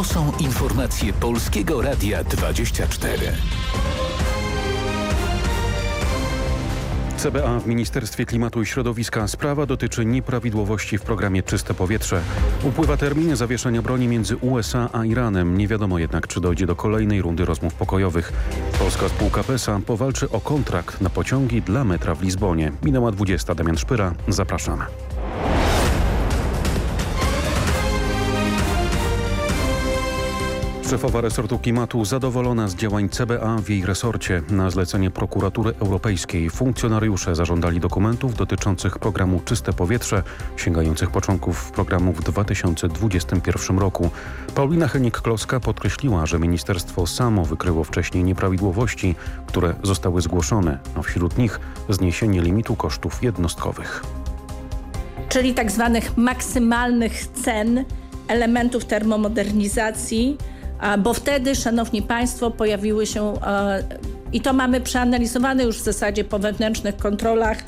To są informacje Polskiego Radia 24. CBA w Ministerstwie Klimatu i Środowiska sprawa dotyczy nieprawidłowości w programie Czyste Powietrze. Upływa termin zawieszenia broni między USA a Iranem. Nie wiadomo jednak, czy dojdzie do kolejnej rundy rozmów pokojowych. Polska spółka PESA powalczy o kontrakt na pociągi dla metra w Lizbonie. Minęła 20. Damian Szpyra. Zapraszam. Szefowa resortu klimatu zadowolona z działań CBA w jej resorcie. Na zlecenie prokuratury europejskiej funkcjonariusze zażądali dokumentów dotyczących programu Czyste Powietrze, sięgających początków programu w 2021 roku. Paulina Henik-Kloska podkreśliła, że ministerstwo samo wykryło wcześniej nieprawidłowości, które zostały zgłoszone, a wśród nich zniesienie limitu kosztów jednostkowych. Czyli tak zwanych maksymalnych cen elementów termomodernizacji, bo wtedy, szanowni państwo, pojawiły się i to mamy przeanalizowane już w zasadzie po wewnętrznych kontrolach,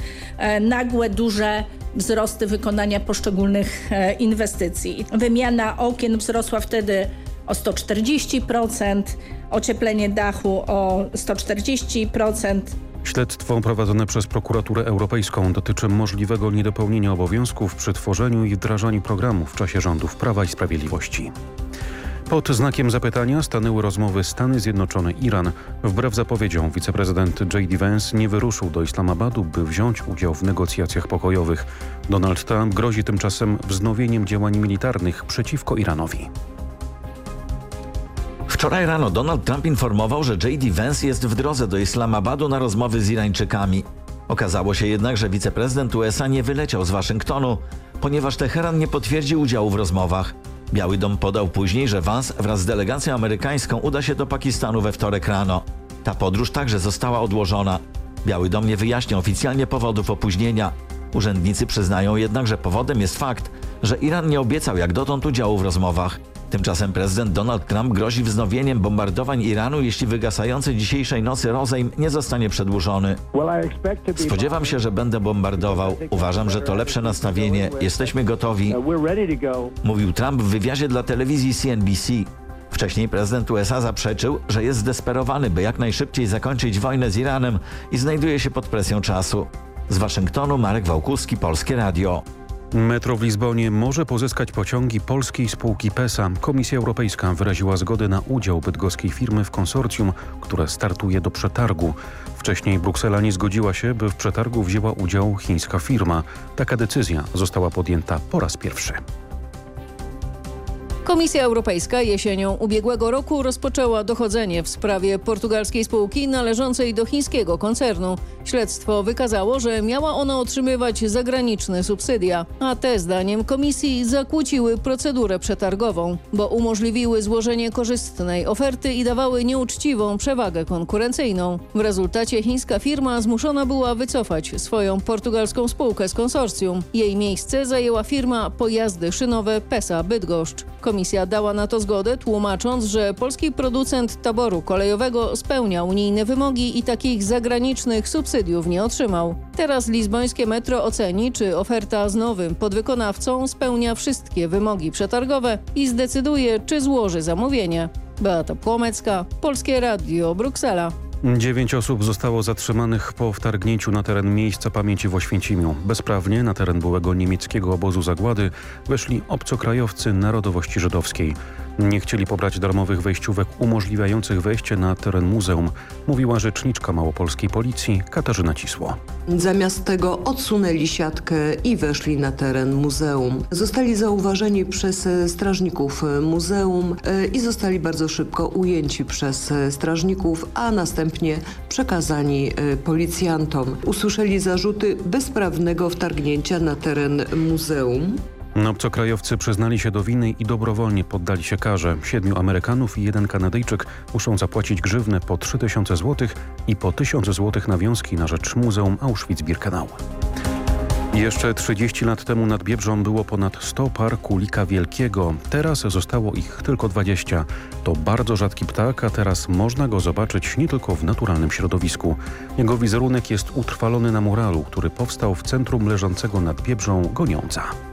nagłe, duże wzrosty wykonania poszczególnych inwestycji. Wymiana okien wzrosła wtedy o 140%, ocieplenie dachu o 140%. Śledztwo prowadzone przez prokuraturę europejską dotyczy możliwego niedopełnienia obowiązków przy tworzeniu i wdrażaniu programu w czasie rządów Prawa i Sprawiedliwości. Pod znakiem zapytania stanęły rozmowy Stany Zjednoczone-Iran. Wbrew zapowiedziom wiceprezydent J.D. Vance nie wyruszył do Islamabadu, by wziąć udział w negocjacjach pokojowych. Donald Trump grozi tymczasem wznowieniem działań militarnych przeciwko Iranowi. Wczoraj rano Donald Trump informował, że J.D. Vance jest w drodze do Islamabadu na rozmowy z Irańczykami. Okazało się jednak, że wiceprezydent USA nie wyleciał z Waszyngtonu, ponieważ Teheran nie potwierdził udziału w rozmowach. Biały Dom podał później, że Vance wraz z delegacją amerykańską uda się do Pakistanu we wtorek rano. Ta podróż także została odłożona. Biały Dom nie wyjaśnia oficjalnie powodów opóźnienia. Urzędnicy przyznają jednak, że powodem jest fakt, że Iran nie obiecał jak dotąd udziału w rozmowach. Tymczasem prezydent Donald Trump grozi wznowieniem bombardowań Iranu, jeśli wygasający dzisiejszej nocy rozejm nie zostanie przedłużony. Spodziewam się, że będę bombardował. Uważam, że to lepsze nastawienie. Jesteśmy gotowi. Mówił Trump w wywiadzie dla telewizji CNBC. Wcześniej prezydent USA zaprzeczył, że jest zdesperowany, by jak najszybciej zakończyć wojnę z Iranem i znajduje się pod presją czasu. Z Waszyngtonu Marek Wałkuski, Polskie Radio. Metro w Lizbonie może pozyskać pociągi polskiej spółki PESA. Komisja Europejska wyraziła zgodę na udział bydgoskiej firmy w konsorcjum, które startuje do przetargu. Wcześniej Bruksela nie zgodziła się, by w przetargu wzięła udział chińska firma. Taka decyzja została podjęta po raz pierwszy. Komisja Europejska jesienią ubiegłego roku rozpoczęła dochodzenie w sprawie portugalskiej spółki należącej do chińskiego koncernu. Śledztwo wykazało, że miała ona otrzymywać zagraniczne subsydia, a te zdaniem komisji zakłóciły procedurę przetargową, bo umożliwiły złożenie korzystnej oferty i dawały nieuczciwą przewagę konkurencyjną. W rezultacie chińska firma zmuszona była wycofać swoją portugalską spółkę z konsorcjum. Jej miejsce zajęła firma Pojazdy Szynowe PESA Bydgoszcz. Komisja dała na to zgodę, tłumacząc, że polski producent taboru kolejowego spełnia unijne wymogi i takich zagranicznych subsydiów nie otrzymał. Teraz lizbońskie metro oceni, czy oferta z nowym podwykonawcą spełnia wszystkie wymogi przetargowe i zdecyduje, czy złoży zamówienie. Beata Płomecka, Polskie Radio, Bruksela. Dziewięć osób zostało zatrzymanych po wtargnięciu na teren miejsca pamięci w Oświęcimiu. Bezprawnie na teren byłego niemieckiego obozu zagłady weszli obcokrajowcy narodowości żydowskiej. Nie chcieli pobrać darmowych wejściówek umożliwiających wejście na teren muzeum, mówiła rzeczniczka małopolskiej policji Katarzyna Cisło. Zamiast tego odsunęli siatkę i weszli na teren muzeum. Zostali zauważeni przez strażników muzeum i zostali bardzo szybko ujęci przez strażników, a następnie przekazani policjantom. Usłyszeli zarzuty bezprawnego wtargnięcia na teren muzeum. Obcokrajowcy przyznali się do winy i dobrowolnie poddali się karze. Siedmiu Amerykanów i jeden Kanadyjczyk muszą zapłacić grzywnę po 3000 zł i po 1000 zł nawiązki na rzecz Muzeum Auschwitz-Birkenau. Jeszcze 30 lat temu nad Biebrzą było ponad 100 par kulika wielkiego. Teraz zostało ich tylko 20. To bardzo rzadki ptak, a teraz można go zobaczyć nie tylko w naturalnym środowisku. Jego wizerunek jest utrwalony na muralu, który powstał w centrum leżącego nad Biebrzą Goniąca.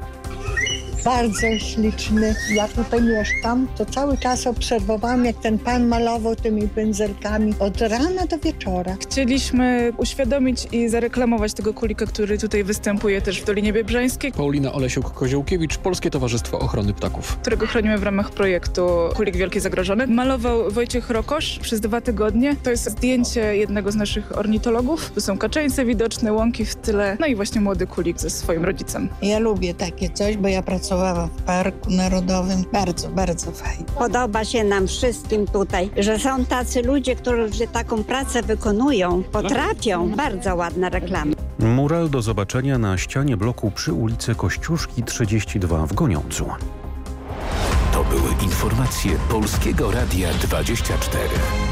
Bardzo śliczny. Ja tutaj mieszkam, to cały czas obserwowałam, jak ten pan malował tymi pędzelkami od rana do wieczora. Chcieliśmy uświadomić i zareklamować tego kulika, który tutaj występuje też w Dolinie Biebrzańskiej, Paulina Olesiuk-Koziołkiewicz, Polskie Towarzystwo Ochrony Ptaków. którego chronimy w ramach projektu Kulik Wielki Zagrożony. Malował Wojciech Rokosz przez dwa tygodnie. To jest zdjęcie jednego z naszych ornitologów. Tu są kaczeńce widoczne, łąki w tyle, no i właśnie młody kulik ze swoim rodzicem. Ja lubię takie coś, bo ja pracowałam w Parku Narodowym. Bardzo, bardzo fajnie. Podoba się nam wszystkim tutaj, że są tacy ludzie, którzy taką pracę wykonują, potrafią. Bardzo ładna reklama. Mural do zobaczenia na ścianie bloku przy ulicy Kościuszki 32 w Goniącu. To były informacje Polskiego Radia 24.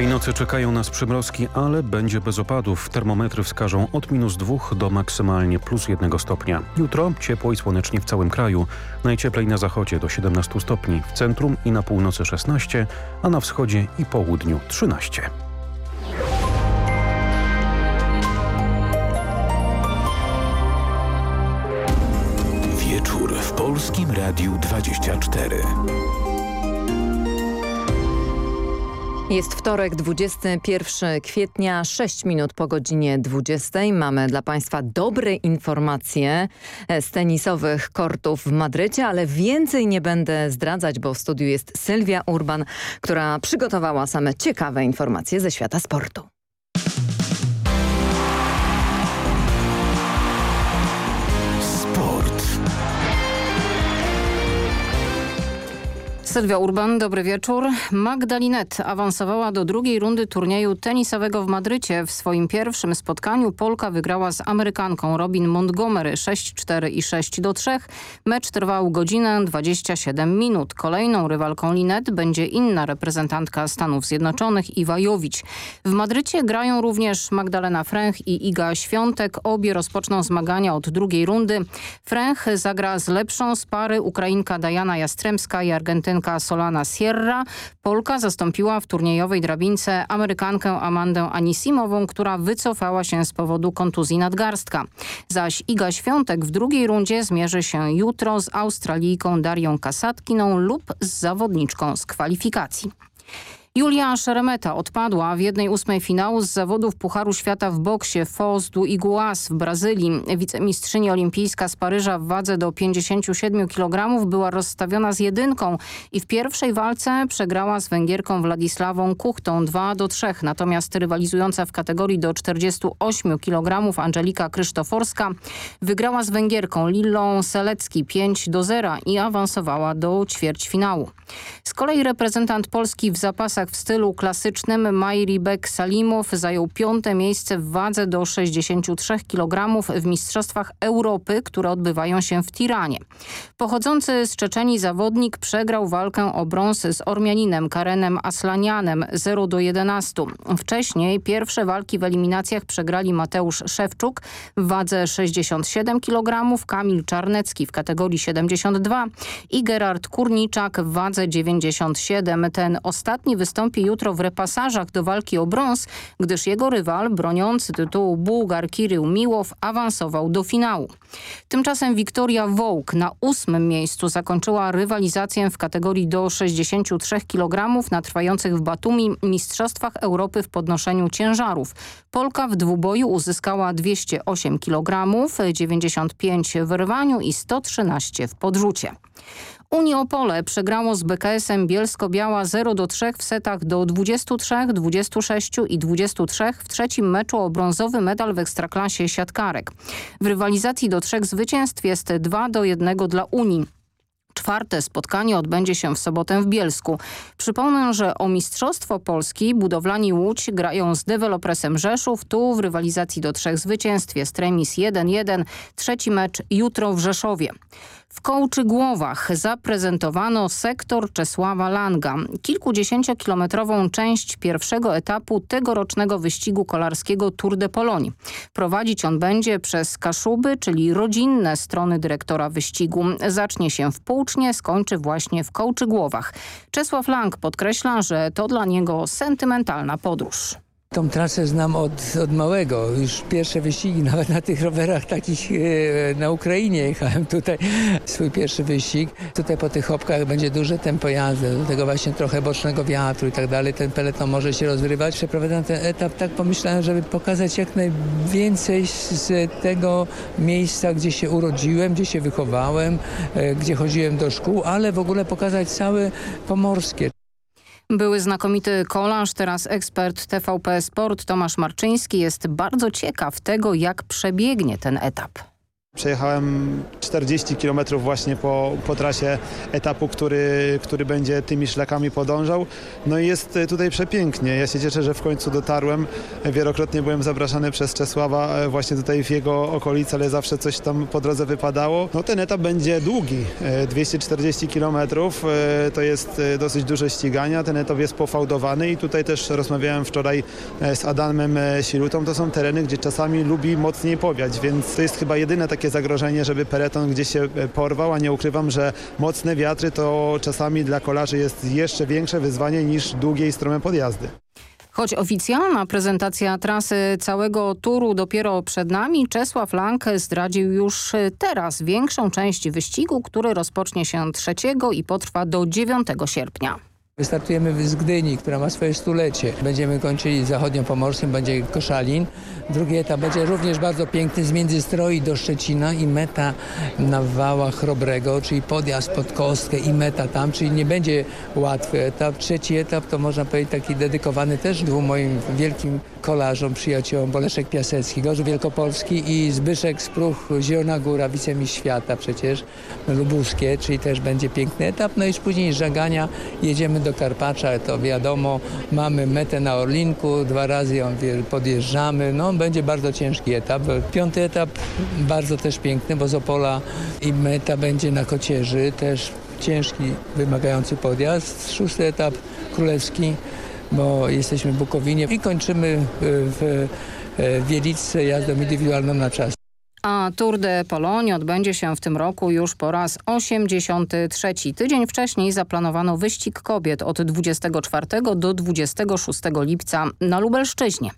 Tej nocy czekają nas przymrozki, ale będzie bez opadów. Termometry wskażą od minus 2 do maksymalnie plus 1 stopnia. Jutro ciepło i słonecznie w całym kraju. Najcieplej na zachodzie do 17 stopni, w centrum i na północy 16, a na wschodzie i południu 13. Wieczór w Polskim Radiu 24. Jest wtorek, 21 kwietnia, 6 minut po godzinie 20. Mamy dla Państwa dobre informacje z tenisowych kortów w Madrycie, ale więcej nie będę zdradzać, bo w studiu jest Sylwia Urban, która przygotowała same ciekawe informacje ze świata sportu. Sylwia Urban, dobry wieczór. Magdalinet awansowała do drugiej rundy turnieju tenisowego w Madrycie. W swoim pierwszym spotkaniu Polka wygrała z Amerykanką Robin Montgomery 6-4 i 6-3. Mecz trwał godzinę 27 minut. Kolejną rywalką Linet będzie inna reprezentantka Stanów Zjednoczonych Iwa Jowić. W Madrycie grają również Magdalena Fręch i Iga Świątek. Obie rozpoczną zmagania od drugiej rundy. Fręch zagra z lepszą z pary Ukrainka Dajana Jastremska i Argentynka Solana Sierra. Polka zastąpiła w turniejowej drabince Amerykankę Amandę Anisimową, która wycofała się z powodu kontuzji nadgarstka. Zaś Iga Świątek w drugiej rundzie zmierzy się jutro z Australijką Darią Kasatkiną lub z zawodniczką z kwalifikacji. Julia Szeremeta odpadła w jednej ósmej finału z zawodów Pucharu Świata w boksie Foz do Iguaz w Brazylii. Wicemistrzyni olimpijska z Paryża w wadze do 57 kg była rozstawiona z jedynką i w pierwszej walce przegrała z Węgierką Władysławą Kuchtą 2 do 3. Natomiast rywalizująca w kategorii do 48 kg Angelika Krzysztoforska wygrała z Węgierką Lillą Selecki 5 do 0 i awansowała do ćwierćfinału. Z kolei reprezentant Polski w zapasach w stylu klasycznym Majri Bek Salimow zajął piąte miejsce w wadze do 63 kg w Mistrzostwach Europy, które odbywają się w Tiranie. Pochodzący z Czeczenii zawodnik przegrał walkę o brąz z Ormianinem Karenem Aslanianem 0 do 11. Wcześniej pierwsze walki w eliminacjach przegrali Mateusz Szewczuk w wadze 67 kg, Kamil Czarnecki w kategorii 72 i Gerard Kurniczak w wadze 97. Ten ostatni wystąpi jutro w repasażach do walki o brąz, gdyż jego rywal, broniący tytułu Bułgar Kirył Miłow, awansował do finału. Tymczasem Wiktoria Wołk na ósmym miejscu zakończyła rywalizację w kategorii do 63 kg na trwających w Batumi Mistrzostwach Europy w podnoszeniu ciężarów. Polka w dwuboju uzyskała 208 kg, 95 w rwaniu i 113 w podrzucie. Unii Opole przegrało z BKS-em Bielsko-Biała 0 do 3 w setach do 23, 26 i 23 w trzecim meczu o brązowy medal w Ekstraklasie siatkarek. W rywalizacji do trzech zwycięstw jest 2 do 1 dla Unii. Czwarte spotkanie odbędzie się w sobotę w Bielsku. Przypomnę, że o Mistrzostwo Polski budowlani Łódź grają z dewelopresem Rzeszów. Tu w rywalizacji do trzech zwycięstw jest remis 1-1. Trzeci mecz jutro w Rzeszowie. W Kołczygłowach zaprezentowano sektor Czesława Langa, kilkudziesięciokilometrową część pierwszego etapu tegorocznego wyścigu kolarskiego Tour de Pologne. Prowadzić on będzie przez Kaszuby, czyli rodzinne strony dyrektora wyścigu. Zacznie się w Półcznie, skończy właśnie w Kołczygłowach. Czesław Lang podkreśla, że to dla niego sentymentalna podróż. Tą trasę znam od, od małego. Już pierwsze wyścigi, nawet na tych rowerach takich e, na Ukrainie jechałem tutaj. Swój pierwszy wyścig. Tutaj po tych hopkach będzie duże tempo jazdy, do tego właśnie trochę bocznego wiatru i tak dalej. Ten peleton może się rozrywać. Przeprowadzam ten etap, tak pomyślałem, żeby pokazać jak najwięcej z tego miejsca, gdzie się urodziłem, gdzie się wychowałem, e, gdzie chodziłem do szkół, ale w ogóle pokazać całe Pomorskie. Były znakomity kolarz, teraz ekspert TVP Sport Tomasz Marczyński jest bardzo ciekaw tego, jak przebiegnie ten etap. Przejechałem 40 km właśnie po, po trasie etapu, który, który będzie tymi szlakami podążał. No i jest tutaj przepięknie. Ja się cieszę, że w końcu dotarłem. Wielokrotnie byłem zapraszany przez Czesława e, właśnie tutaj w jego okolicy, ale zawsze coś tam po drodze wypadało. No ten etap będzie długi, 240 km. To jest e, dosyć duże ścigania. Ten etap jest pofałdowany i tutaj też rozmawiałem wczoraj e, z Adamem Silutą. To są tereny, gdzie czasami lubi mocniej powiać, więc to jest chyba jedyne takie takie zagrożenie, żeby peloton gdzieś się e, porwał, a nie ukrywam, że mocne wiatry to czasami dla kolarzy jest jeszcze większe wyzwanie niż długie i strome podjazdy. Choć oficjalna prezentacja trasy całego turu dopiero przed nami, Czesław Lang zdradził już teraz większą część wyścigu, który rozpocznie się 3 i potrwa do 9 sierpnia. Wystartujemy z Gdyni, która ma swoje stulecie. Będziemy kończyli zachodniopomorskim, będzie Koszalin. Drugi etap będzie również bardzo piękny z Międzystroi do Szczecina i meta na Wałach Chrobrego, czyli podjazd pod Kostkę i meta tam, czyli nie będzie łatwy etap. Trzeci etap to można powiedzieć taki dedykowany też dwóm moim wielkim kolarzom, przyjaciołom, Boleszek Piasecki, Gorzów Wielkopolski i Zbyszek Spruch, Zielona Góra, wicemistrz świata przecież, lubuskie, czyli też będzie piękny etap. No i później żagania jedziemy do Karpacza, to wiadomo, mamy metę na Orlinku, dwa razy ją podjeżdżamy, no będzie bardzo ciężki etap. Piąty etap bardzo też piękny, bo z Opola i meta będzie na Kocierzy, też ciężki, wymagający podjazd. Szósty etap królewski, bo jesteśmy w Bukowinie i kończymy w Wieliczce jazdą indywidualną na czas. A Tour de Pologne odbędzie się w tym roku już po raz 83. Tydzień wcześniej zaplanowano wyścig kobiet od 24 do 26 lipca na Lubelszczyźnie.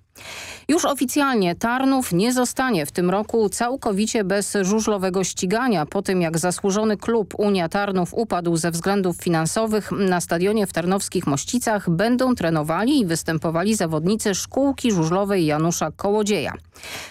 Już oficjalnie Tarnów nie zostanie w tym roku całkowicie bez żużlowego ścigania po tym jak zasłużony klub Unia Tarnów upadł ze względów finansowych na stadionie w Tarnowskich Mościcach będą trenowali i występowali zawodnicy szkółki żużlowej Janusza Kołodzieja.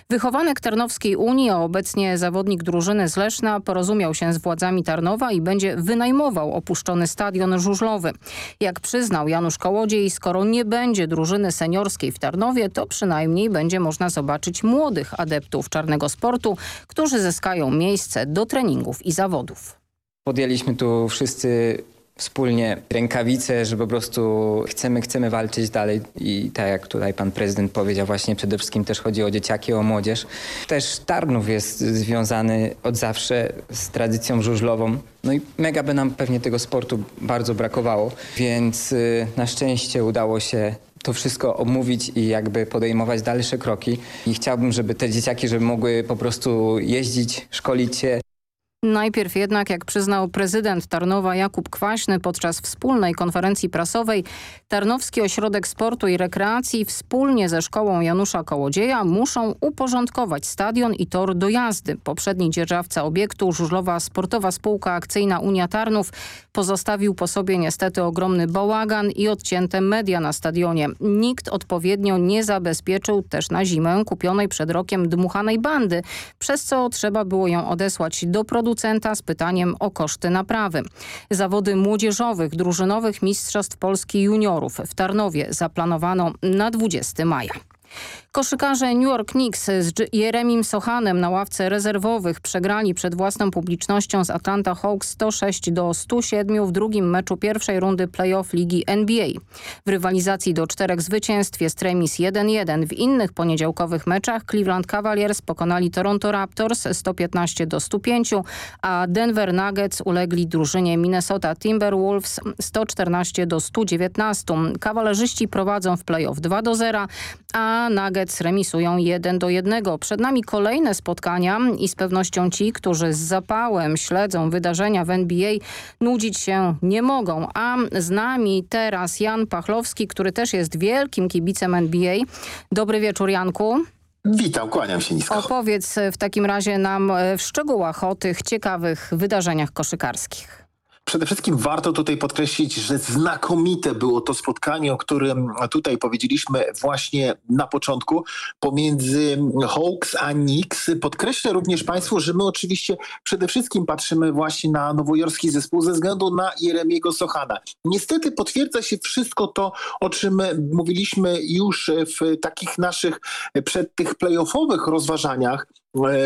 Wychowanek Tarnowskiej Unii, a obecnie zawodnik drużyny z Leszna porozumiał się z władzami Tarnowa i będzie wynajmował opuszczony stadion żużlowy. Jak przyznał Janusz Kołodziej, skoro nie będzie drużyny seniorskiej w Tarnowie, to przynajmniej będzie można zobaczyć młodych adeptów czarnego sportu, którzy zyskają miejsce do treningów i zawodów. Podjęliśmy tu wszyscy wspólnie rękawice, że po prostu chcemy, chcemy walczyć dalej i tak jak tutaj pan prezydent powiedział, właśnie przede wszystkim też chodzi o dzieciaki, o młodzież. Też Tarnów jest związany od zawsze z tradycją żużlową. No i mega by nam pewnie tego sportu bardzo brakowało, więc y, na szczęście udało się to wszystko omówić i jakby podejmować dalsze kroki. I chciałbym, żeby te dzieciaki, żeby mogły po prostu jeździć, szkolić się, Najpierw jednak, jak przyznał prezydent Tarnowa Jakub Kwaśny podczas wspólnej konferencji prasowej, Tarnowski Ośrodek Sportu i Rekreacji wspólnie ze szkołą Janusza Kołodzieja muszą uporządkować stadion i tor do jazdy. Poprzedni dzierżawca obiektu, żużlowa sportowa spółka akcyjna Unia Tarnów, pozostawił po sobie niestety ogromny bałagan i odcięte media na stadionie. Nikt odpowiednio nie zabezpieczył też na zimę kupionej przed rokiem dmuchanej bandy, przez co trzeba było ją odesłać do produkcji producenta z pytaniem o koszty naprawy. Zawody młodzieżowych, drużynowych Mistrzostw Polski Juniorów w Tarnowie zaplanowano na 20 maja. Koszykarze New York Knicks z Jeremim Sochanem na ławce rezerwowych przegrali przed własną publicznością z Atlanta Hawks 106 do 107 w drugim meczu pierwszej rundy playoff ligi NBA. W rywalizacji do czterech zwycięstw jest remis 1-1. W innych poniedziałkowych meczach Cleveland Cavaliers pokonali Toronto Raptors 115 do 105, a Denver Nuggets ulegli drużynie Minnesota Timberwolves 114 do 119. Kawalerzyści prowadzą w playoff 2 do 0, a Nuggets remisują 1 do 1. Przed nami kolejne spotkania i z pewnością ci, którzy z zapałem śledzą wydarzenia w NBA nudzić się nie mogą. A z nami teraz Jan Pachlowski, który też jest wielkim kibicem NBA. Dobry wieczór Janku. Witam, kłaniam się nisko. Opowiedz w takim razie nam w szczegółach o tych ciekawych wydarzeniach koszykarskich. Przede wszystkim warto tutaj podkreślić, że znakomite było to spotkanie, o którym tutaj powiedzieliśmy właśnie na początku pomiędzy Hawks a Knicks. Podkreślę również Państwu, że my oczywiście przede wszystkim patrzymy właśnie na nowojorski zespół ze względu na Jeremiego Sochana. Niestety potwierdza się wszystko to, o czym mówiliśmy już w takich naszych przed tych playoffowych rozważaniach,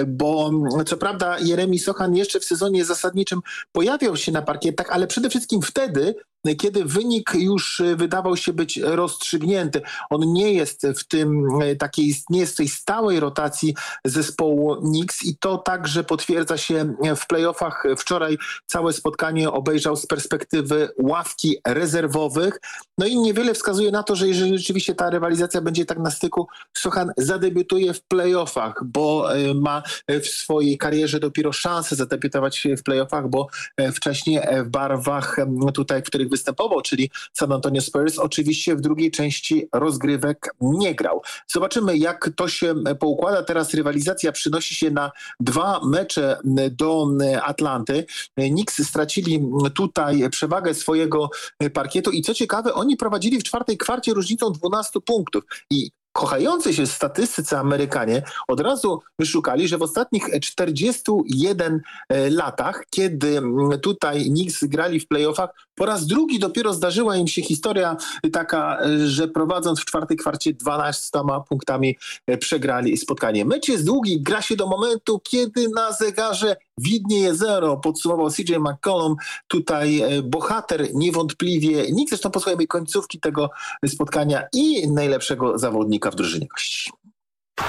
bo co prawda Jeremi Sochan jeszcze w sezonie zasadniczym pojawiał się na parkietach, ale przede wszystkim wtedy, kiedy wynik już wydawał się być rozstrzygnięty. On nie jest w tym takiej, nie jest w tej stałej rotacji zespołu Knicks i to także potwierdza się w playoffach. Wczoraj całe spotkanie obejrzał z perspektywy ławki rezerwowych. No i niewiele wskazuje na to, że jeżeli rzeczywiście ta rywalizacja będzie tak na styku, Sochan zadebiutuje w playoffach, bo ma w swojej karierze dopiero szansę zadebiutować w playoffach, bo wcześniej w barwach tutaj, w których występował, czyli San Antonio Spurs, oczywiście w drugiej części rozgrywek nie grał. Zobaczymy, jak to się poukłada. Teraz rywalizacja przynosi się na dwa mecze do Atlanty. Knicks stracili tutaj przewagę swojego parkietu i co ciekawe, oni prowadzili w czwartej kwarcie różnicą 12 punktów i kochający się statystycy Amerykanie od razu wyszukali, że w ostatnich 41 latach, kiedy tutaj Knicks grali w playoffach, po raz drugi dopiero zdarzyła im się historia taka, że prowadząc w czwartej kwarcie 12 punktami przegrali spotkanie. Mecz jest długi, gra się do momentu, kiedy na zegarze widnieje zero, podsumował CJ McCollum. Tutaj bohater niewątpliwie, nikt zresztą posłuchajmy końcówki tego spotkania i najlepszego zawodnika w drużynie gości.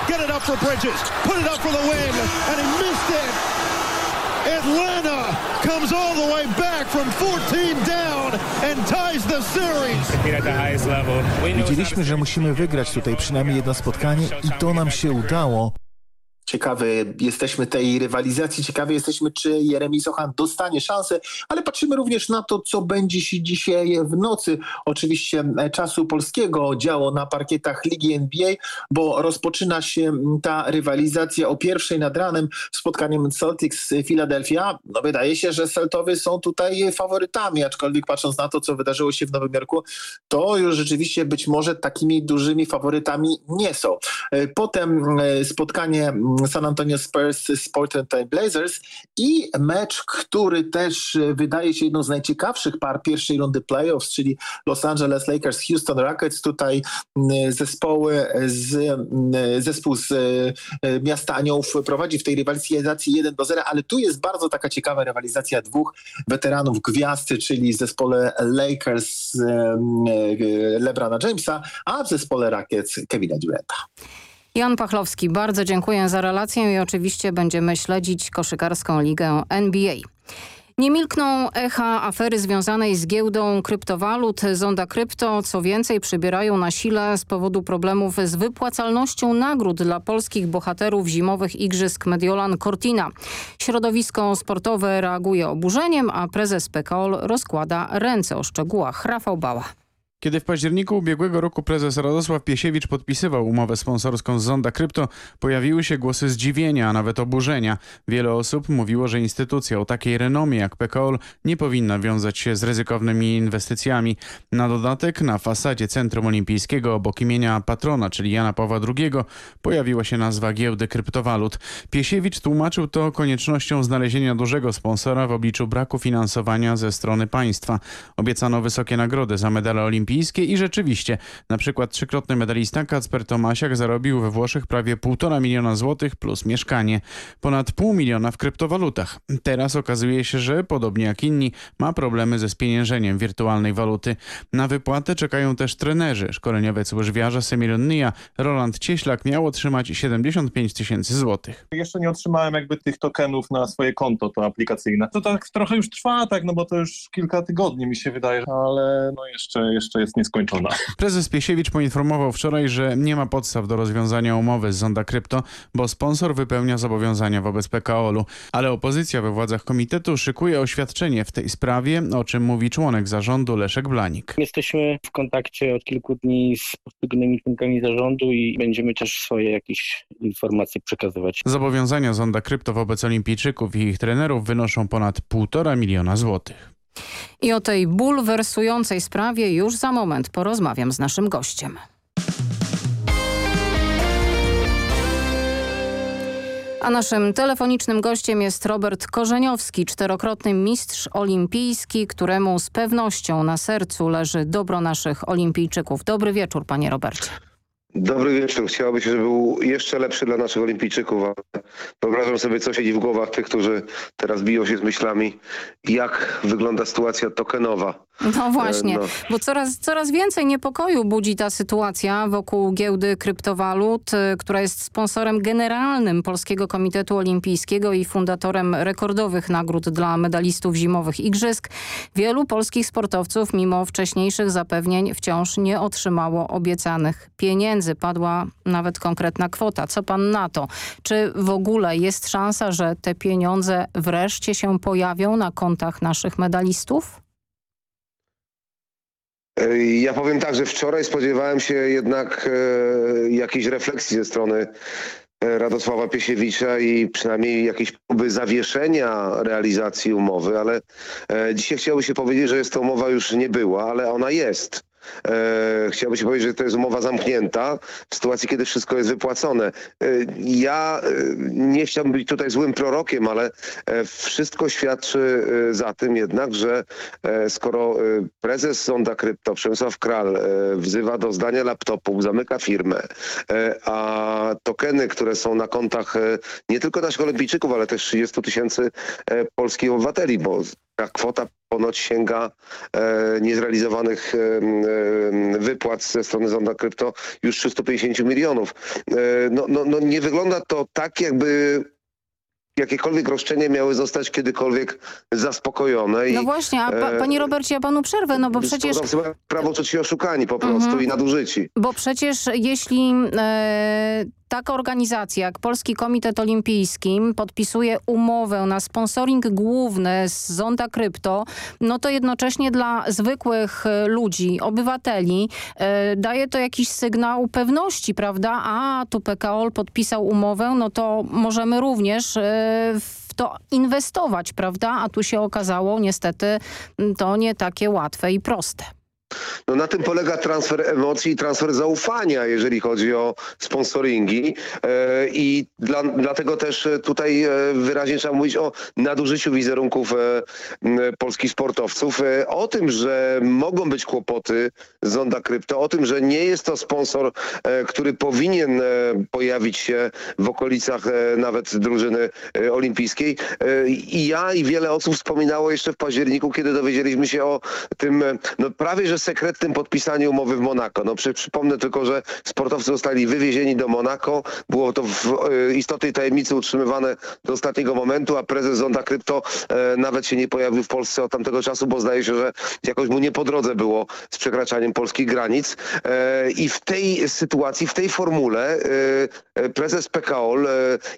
Get it up for Bridges, put it up for the win, and he missed it. Atlanta comes all the way back from 14 down and ties the series. Wiedzieliśmy, że musimy wygrać tutaj przynajmniej jedno spotkanie i to nam się udało. Ciekawy jesteśmy tej rywalizacji, ciekawy jesteśmy, czy Jeremi Sochan dostanie szansę, ale patrzymy również na to, co będzie się dzisiaj w nocy. Oczywiście czasu polskiego działo na parkietach Ligi NBA, bo rozpoczyna się ta rywalizacja o pierwszej nad ranem spotkaniem Celtics Philadelphia. No wydaje się, że Celtowy są tutaj faworytami, aczkolwiek patrząc na to, co wydarzyło się w Nowym Jorku, to już rzeczywiście być może takimi dużymi faworytami nie są. Potem spotkanie San Antonio Spurs z Portland Trail Blazers i mecz, który też wydaje się jedną z najciekawszych par pierwszej rundy playoffs, czyli Los Angeles Lakers, Houston Rockets. Tutaj zespoły z, zespół z miasta Aniołów prowadzi w tej rywalizacji 1 do 0, ale tu jest bardzo taka ciekawa rywalizacja dwóch weteranów gwiazdy, czyli w zespole Lakers LeBrona Jamesa, a w zespole Rockets Kevina Duranta. Jan Pachlowski, bardzo dziękuję za relację i oczywiście będziemy śledzić koszykarską ligę NBA. Nie milkną echa afery związanej z giełdą kryptowalut Zonda Krypto. Co więcej przybierają na sile z powodu problemów z wypłacalnością nagród dla polskich bohaterów zimowych Igrzysk Mediolan Cortina. Środowisko sportowe reaguje oburzeniem, a prezes PKOL rozkłada ręce o szczegółach. Rafał Bała. Kiedy w październiku ubiegłego roku prezes Radosław Piesiewicz podpisywał umowę sponsorską z Zonda Krypto, pojawiły się głosy zdziwienia, a nawet oburzenia. Wiele osób mówiło, że instytucja o takiej renomie jak PKOL nie powinna wiązać się z ryzykownymi inwestycjami. Na dodatek na fasadzie Centrum Olimpijskiego obok imienia patrona, czyli Jana Pawła II, pojawiła się nazwa giełdy kryptowalut. Piesiewicz tłumaczył to koniecznością znalezienia dużego sponsora w obliczu braku finansowania ze strony państwa. Obiecano wysokie nagrody za medale olimpijskie olimpijskie i rzeczywiście, na przykład trzykrotny medalista Kacper Tomasiak zarobił we Włoszech prawie półtora miliona złotych plus mieszkanie. Ponad pół miliona w kryptowalutach. Teraz okazuje się, że podobnie jak inni ma problemy ze spieniężeniem wirtualnej waluty. Na wypłatę czekają też trenerzy. Szkoleniowiec łyżwiarza Semirion Nia, Roland Cieślak miał otrzymać 75 tysięcy złotych. Jeszcze nie otrzymałem jakby tych tokenów na swoje konto to aplikacyjne. To tak trochę już trwa, tak, no bo to już kilka tygodni mi się wydaje, ale no jeszcze, jeszcze jest nieskończona. Prezes Piesiewicz poinformował wczoraj, że nie ma podstaw do rozwiązania umowy z Zonda Krypto, bo sponsor wypełnia zobowiązania wobec PKO-u, ale opozycja we władzach komitetu szykuje oświadczenie w tej sprawie, o czym mówi członek zarządu Leszek Blanik. Jesteśmy w kontakcie od kilku dni z poszczególnymi członkami zarządu i będziemy też swoje jakieś informacje przekazywać. Zobowiązania Zonda Krypto wobec olimpijczyków i ich trenerów wynoszą ponad 1,5 miliona złotych. I o tej bulwersującej sprawie już za moment porozmawiam z naszym gościem. A naszym telefonicznym gościem jest Robert Korzeniowski, czterokrotny mistrz olimpijski, któremu z pewnością na sercu leży dobro naszych olimpijczyków. Dobry wieczór, panie Robercie. Dobry wieczór. Chciałoby się, żeby był jeszcze lepszy dla naszych olimpijczyków, wyobrażam sobie, co siedzi w głowach tych, którzy teraz biją się z myślami, jak wygląda sytuacja tokenowa. No właśnie, No. bo coraz, coraz więcej niepokoju budzi ta sytuacja wokół giełdy kryptowalut, y, która jest sponsorem generalnym Polskiego Komitetu Olimpijskiego i fundatorem rekordowych nagród dla medalistów zimowych igrzysk. Wielu polskich sportowców mimo wcześniejszych zapewnień wciąż nie otrzymało obiecanych pieniędzy. Padła nawet konkretna kwota. Co pan na to? Czy w ogóle jest szansa, że te pieniądze wreszcie się pojawią na kontach naszych medalistów? E, Ja powiem tak, że wczoraj spodziewałem się jednak e, jakiejś refleksji ze strony e, Radosława Piesiewicza i przynajmniej jakiejś próby zawieszenia realizacji umowy, ale dzisiaj chciałoby się powiedzieć, że jest to umowa już nie była, ale ona jest. E, chciałbym się powiedzieć, że to jest umowa zamknięta w sytuacji, kiedy wszystko jest wypłacone. E, ja e, nie chciałbym być tutaj złym prorokiem, ale e, wszystko świadczy e, za tym jednak, że e, skoro prezes Sonda Krypto, Przemysław Kral, wzywa do zdania laptopów, zamyka firmę, a tokeny, które są na kontach nie tylko naszych olimpijczyków, ale też 30 tysięcy polskich obywateli, bo kwota ponoć sięga e, niezrealizowanych e, e, wypłat ze strony Zonda Krypto już 350 milionów. E, no, no, no nie wygląda to tak, jakby jakiekolwiek roszczenia miały zostać kiedykolwiek zaspokojone. No właśnie, a pa, e, panie Robercie, ja panu przerwę, no bo przecież... prawo czuć się oszukani po prostu Mhm. i nadużyci. Bo przecież jeśli e, taka organizacja jak Polski Komitet Olimpijski podpisuje umowę na sponsoring główny z Zonda Krypto, no to jednocześnie dla zwykłych e, ludzi, obywateli e, daje to jakiś sygnał pewności, prawda? A tu PKOL podpisał umowę, no to możemy również e, w to inwestować, prawda? A tu się okazało niestety to nie takie łatwe i proste. No na tym polega transfer emocji i transfer zaufania, jeżeli chodzi o sponsoringi. E, i dla, dlatego też e, tutaj e, wyraźnie trzeba mówić o nadużyciu wizerunków polskich sportowców, o tym, że mogą być kłopoty z Zonda Krypto, o tym, że nie jest to sponsor, który powinien pojawić się w okolicach nawet drużyny olimpijskiej. I ja i wiele osób wspominało jeszcze w październiku, kiedy dowiedzieliśmy się o tym no, prawie że sekretnym podpisaniu umowy w Monako. No, przy, przypomnę tylko, że sportowcy zostali wywiezieni do Monako. Było to w e, istotnej tajemnicy utrzymywane do ostatniego momentu, a prezes Zonda Krypto e, nawet się nie pojawił w Polsce od tamtego czasu, bo zdaje się, że jakoś mu nie po drodze było z przekraczaniem polskich granic. E, I w tej sytuacji, w tej formule e, e, prezes PKOL e,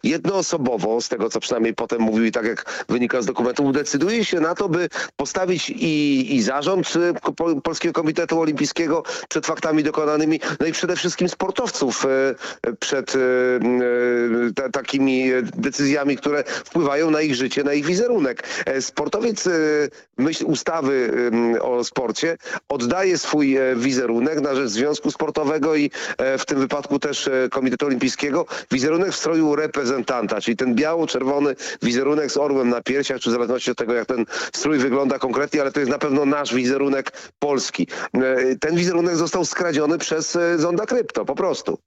jednoosobowo, z tego co przynajmniej potem mówił i tak jak wynika z dokumentów, decyduje się na to, by postawić i, i zarząd e, Pol- Polskiego Komitetu Olimpijskiego przed faktami dokonanymi, no i przede wszystkim sportowców e, przed e, e, ta- takimi e, decyzjami, które wpływają na ich życie, na ich wizerunek. E, Sportowiec e, myśl ustawy e, o sporcie oddaje swój e, wizerunek na rzecz Związku Sportowego i e, w tym wypadku też e, Komitetu Olimpijskiego wizerunek w stroju reprezentanta, czyli ten biało-czerwony wizerunek z orłem na piersiach, czy w zależności od tego, jak ten strój wygląda konkretnie, ale to jest na pewno nasz wizerunek polski. Ten wizerunek został skradziony przez Zonda Krypto, po prostu.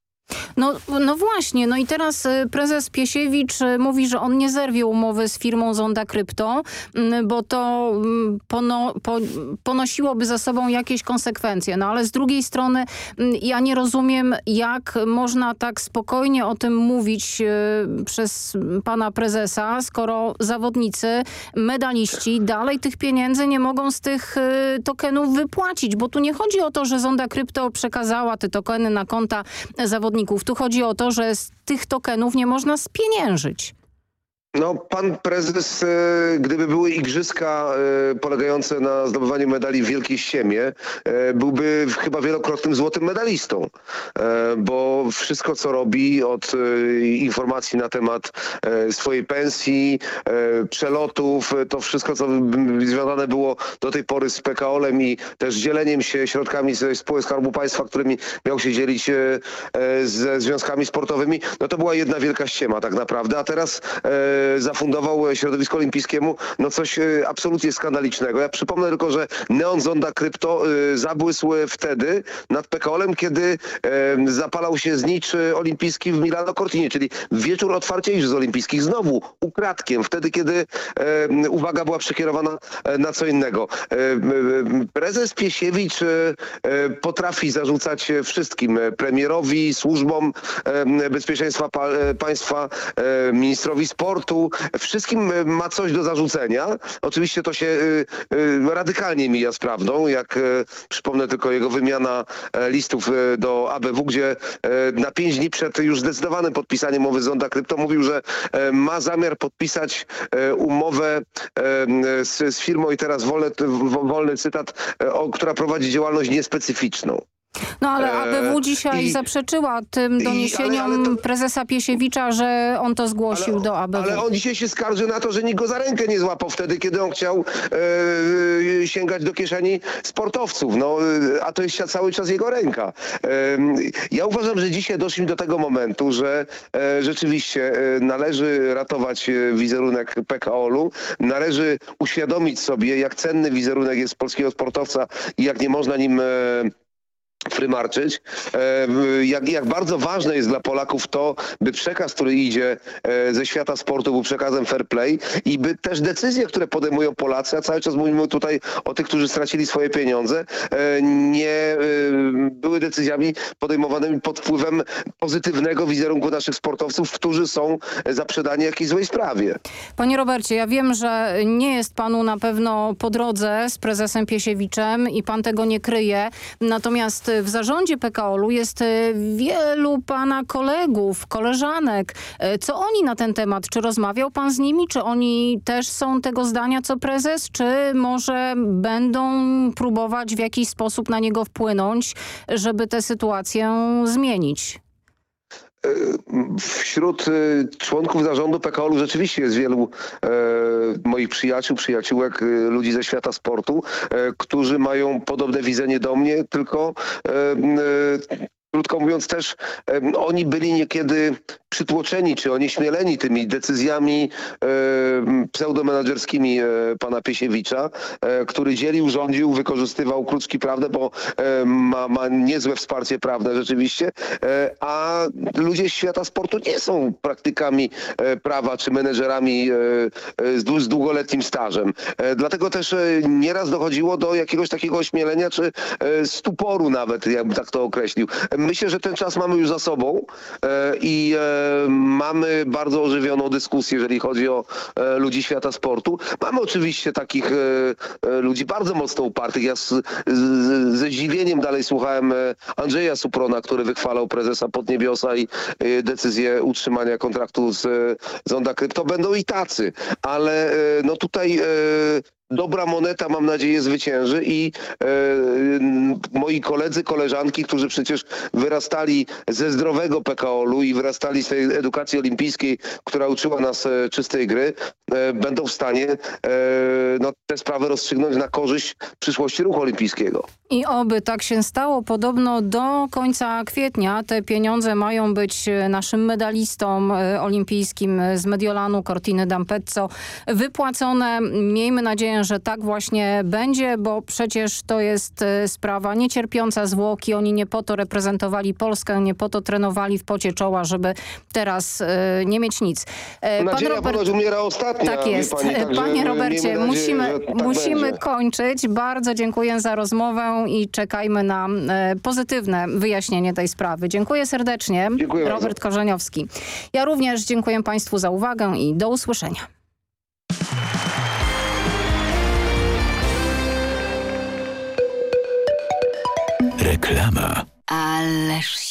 No, no właśnie, no i teraz y, prezes Piesiewicz y, mówi, że on nie zerwie umowy z firmą Zonda Krypto, mm, bo to mm, pono, po, ponosiłoby za sobą jakieś konsekwencje. No ale z drugiej strony mm, ja nie rozumiem, jak można tak spokojnie o tym mówić y, przez pana prezesa, skoro zawodnicy, medaliści dalej tych pieniędzy nie mogą z tych tokenów wypłacić, bo tu nie chodzi o to, że Zonda Krypto przekazała te tokeny na konta zawodników, tu chodzi o to, że z tych tokenów nie można spieniężyć. No, pan prezes, e, gdyby były igrzyska e, polegające na zdobywaniu medali w Wielkiej Ściemie, e, byłby chyba wielokrotnym złotym medalistą, bo wszystko co robi od informacji na temat swojej pensji, przelotów, to wszystko co związane było do tej pory z PKO-em i też dzieleniem się środkami ze spółek Skarbu Państwa, którymi miał się dzielić ze związkami sportowymi, no to była jedna wielka ściema tak naprawdę, a teraz zafundował środowisku olimpijskiemu no coś e, absolutnie skandalicznego. Ja przypomnę tylko, że Neon Zonda Krypto e, zabłysł wtedy nad PKO-em, kiedy e, zapalał się znicz olimpijski w Milano Cortinie, czyli wieczór otwarcia Igrzysk Olimpijskich. Znowu ukradkiem, wtedy kiedy uwaga była przekierowana na co innego. Prezes Piesiewicz potrafi zarzucać wszystkim, premierowi, służbom bezpieczeństwa państwa, ministrowi sportu, wszystkim e, ma coś do zarzucenia. Oczywiście to się e, e, radykalnie mija z prawdą, jak przypomnę tylko jego wymiana listów do ABW, gdzie na pięć dni przed już zdecydowanym podpisaniem umowy Zonda Krypto mówił, że ma zamiar podpisać umowę z, firmą i teraz wolny, wolny cytat, która prowadzi działalność niespecyficzną. No ale ABW dzisiaj I, zaprzeczyła tym doniesieniom ale, ale to, prezesa Piesiewicza, że on to zgłosił ale, do ABW. Ale on dzisiaj się skarży na to, że nikt go za rękę nie złapał wtedy, kiedy on chciał e, sięgać do kieszeni sportowców. No, e, a to jest cały czas jego ręka. E, ja uważam, że dzisiaj doszliśmy do tego momentu, że e, rzeczywiście e, należy ratować e, wizerunek PKO-u, należy uświadomić sobie, jak cenny wizerunek jest polskiego sportowca i jak nie można nim frymarczyć. E, jak, jak bardzo ważne jest dla Polaków to, by przekaz, który idzie e, ze świata sportu był przekazem fair play i by też decyzje, które podejmują Polacy, a cały czas mówimy tutaj o tych, którzy stracili swoje pieniądze, e, nie były decyzjami podejmowanymi pod wpływem pozytywnego wizerunku naszych sportowców, którzy są zaprzedani jakiejś złej sprawie. Panie Robercie, ja wiem, że nie jest panu na pewno po drodze z prezesem Piesiewiczem i pan tego nie kryje, natomiast w zarządzie PKO-u jest e, wielu pana kolegów, koleżanek. E, co oni na ten temat? Czy rozmawiał pan z nimi? Czy oni też są tego zdania co prezes? Czy może będą próbować w jakiś sposób na niego wpłynąć, żeby tę sytuację zmienić? Wśród y, członków zarządu PKO rzeczywiście jest wielu e, moich przyjaciół, przyjaciółek, y, ludzi ze świata sportu, e, którzy mają podobne widzenie do mnie, tylko e, krótko mówiąc też oni byli niekiedy przytłoczeni czy onieśmieleni tymi decyzjami e, pseudomenadżerskimi e, pana Piesiewicza, e, który dzielił, rządził, wykorzystywał krótki prawdę, bo e, ma, ma niezłe wsparcie prawne rzeczywiście, e, a ludzie świata sportu nie są praktykami e, prawa czy menedżerami z, z długoletnim stażem. Dlatego też nieraz dochodziło do jakiegoś takiego ośmielenia czy stuporu nawet, jakbym tak to określił. Myślę, że ten czas mamy już za sobą i mamy bardzo ożywioną dyskusję, jeżeli chodzi o e, ludzi świata sportu. Mamy oczywiście takich e, e, ludzi bardzo mocno upartych. Ja z, z, ze zdziwieniem dalej słuchałem Andrzeja Suprona, który wychwalał prezesa Podniebiosa i decyzję utrzymania kontraktu z Zonda Krypto. Będą i tacy, ale no tutaj dobra moneta, mam nadzieję, zwycięży i e, moi koledzy, koleżanki, którzy przecież wyrastali ze zdrowego PKO-u i wyrastali z tej edukacji olimpijskiej, która uczyła nas e, czystej gry, e, będą w stanie e, no, te sprawy rozstrzygnąć na korzyść przyszłości ruchu olimpijskiego. I oby tak się stało. Podobno do końca kwietnia te pieniądze mają być e, naszym medalistom e, olimpijskim z Mediolanu, Cortiny d'Ampezzo wypłacone. Miejmy nadzieję, nadzieję, że tak właśnie będzie, bo przecież to jest e, sprawa niecierpiąca zwłoki. Oni nie po to reprezentowali Polskę, nie po to trenowali w pocie czoła, żeby teraz e, nie mieć nic. E, Nadzieja ponoć umiera ostatnia. Tak jest. Pani, Panie Robercie, nadzieję, musimy, że tak musimy będzie. kończyć. Bardzo dziękuję za rozmowę i czekajmy na pozytywne wyjaśnienie tej sprawy. Dziękuję serdecznie. Dziękuję Robert bardzo. Korzeniowski. Ja również dziękuję Państwu za uwagę i do usłyszenia. Reklama. Ależ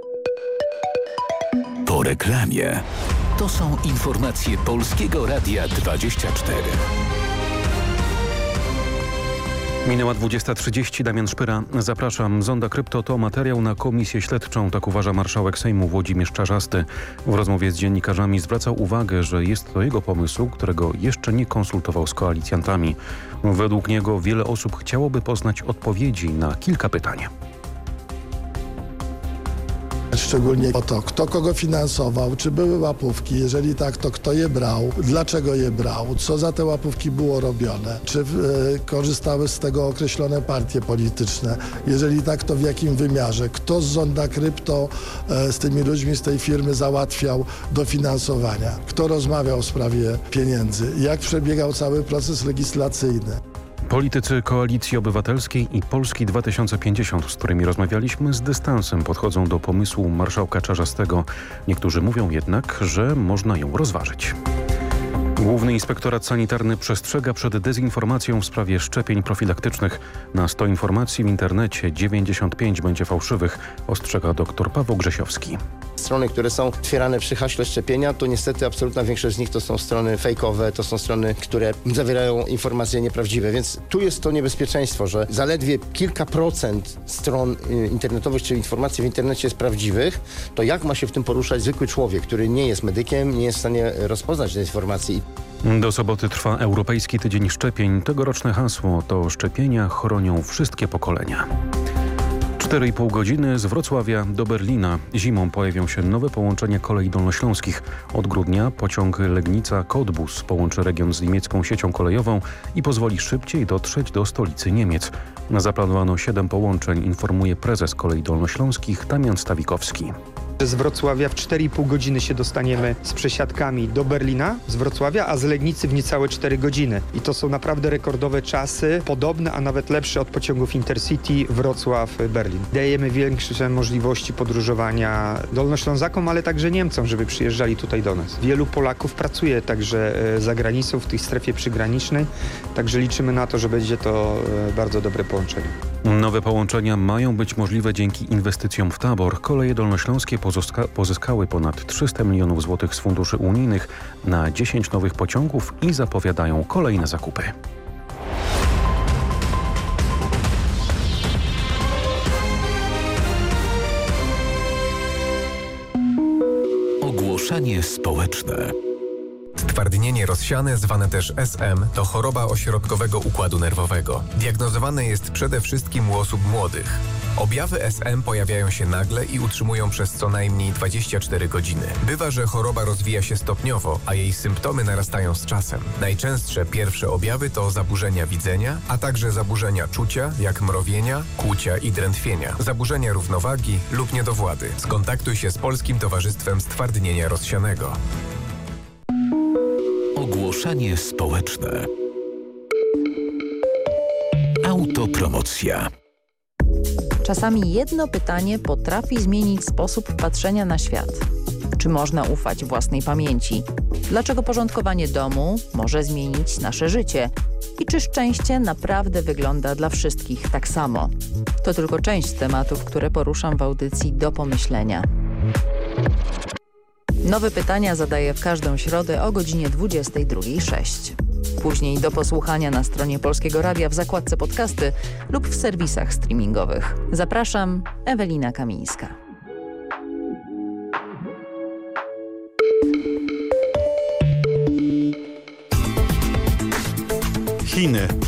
Reklamie. To są informacje Polskiego Radia 24. Minęła 20.30. Damian Szpyra. Zapraszam. Zonda Krypto to materiał na komisję śledczą, tak uważa marszałek Sejmu Włodzimierz Czarzasty. W rozmowie z dziennikarzami zwracał uwagę, że jest to jego pomysł, którego jeszcze nie konsultował z koalicjantami. Według niego wiele osób chciałoby poznać odpowiedzi na kilka pytań. Szczególnie o to, kto kogo finansował, czy były łapówki, jeżeli tak, to kto je brał, dlaczego je brał, co za te łapówki było robione, czy e, korzystały z tego określone partie polityczne, jeżeli tak, to w jakim wymiarze, kto z Zonda Krypto e, z tymi ludźmi z tej firmy załatwiał dofinansowania, kto rozmawiał w sprawie pieniędzy, jak przebiegał cały proces legislacyjny. Politycy Koalicji Obywatelskiej i Polski 2050, z którymi rozmawialiśmy, z dystansem podchodzą do pomysłu marszałka Czarzastego. Niektórzy mówią jednak, że można ją rozważyć. Główny Inspektorat Sanitarny przestrzega przed dezinformacją w sprawie szczepień profilaktycznych. Na 100 informacji w internecie 95 będzie fałszywych, ostrzega dr Paweł Grzesiowski. Strony, które są otwierane przy haśle szczepienia, to niestety absolutna większość z nich to są strony fejkowe, to są strony, które zawierają informacje nieprawdziwe, więc tu jest to niebezpieczeństwo, że zaledwie kilka procent stron y, internetowych czy informacji w internecie jest prawdziwych, to jak ma się w tym poruszać zwykły człowiek, który nie jest medykiem, nie jest w stanie rozpoznać tej informacji. Do soboty trwa Europejski Tydzień Szczepień. Tegoroczne hasło to szczepienia chronią wszystkie pokolenia. 4,5 godziny z Wrocławia do Berlina. Zimą pojawią się nowe połączenia kolei dolnośląskich. Od grudnia pociąg Legnica-Cottbus połączy region z niemiecką siecią kolejową i pozwoli szybciej dotrzeć do stolicy Niemiec. Zaplanowano 7 połączeń, informuje prezes kolei dolnośląskich Damian Stawikowski. Z Wrocławia w 4,5 godziny się dostaniemy z przesiadkami do Berlina z Wrocławia, a z Legnicy w niecałe 4 godziny. I to są naprawdę rekordowe czasy, podobne, a nawet lepsze od pociągów Intercity Wrocław-Berlin. Dajemy większe możliwości podróżowania Dolnoślązakom, ale także Niemcom, żeby przyjeżdżali tutaj do nas. Wielu Polaków pracuje także e, za granicą, w tej strefie przygranicznej, także liczymy na to, że będzie to e, bardzo dobre połączenie. Nowe połączenia mają być możliwe dzięki inwestycjom w tabor. Koleje dolnośląskie pozyska pozyskały ponad 300 milionów złotych z funduszy unijnych na 10 nowych pociągów i zapowiadają kolejne zakupy. Ogłoszenie społeczne. Stwardnienie rozsiane, zwane też SM, to choroba ośrodkowego układu nerwowego. Diagnozowane jest przede wszystkim u osób młodych. Objawy SM pojawiają się nagle i utrzymują przez co najmniej 24 godziny. Bywa, że choroba rozwija się stopniowo, a jej symptomy narastają z czasem. Najczęstsze pierwsze objawy to zaburzenia widzenia, a także zaburzenia czucia, jak mrowienia, kłucia i drętwienia, zaburzenia równowagi lub niedowłady. Skontaktuj się z Polskim Towarzystwem Stwardnienia Rozsianego. Ogłoszenie społeczne. Autopromocja. Czasami jedno pytanie potrafi zmienić sposób patrzenia na świat. Czy można ufać własnej pamięci? Dlaczego porządkowanie domu może zmienić nasze życie? I czy szczęście naprawdę wygląda dla wszystkich tak samo? To tylko część tematów, które poruszam w audycji do pomyślenia. Nowe pytania zadaję w każdą środę o godzinie 22.06. Później do posłuchania na stronie Polskiego Radia w zakładce podcasty lub w serwisach streamingowych. Zapraszam, Ewelina Kamińska. Chiny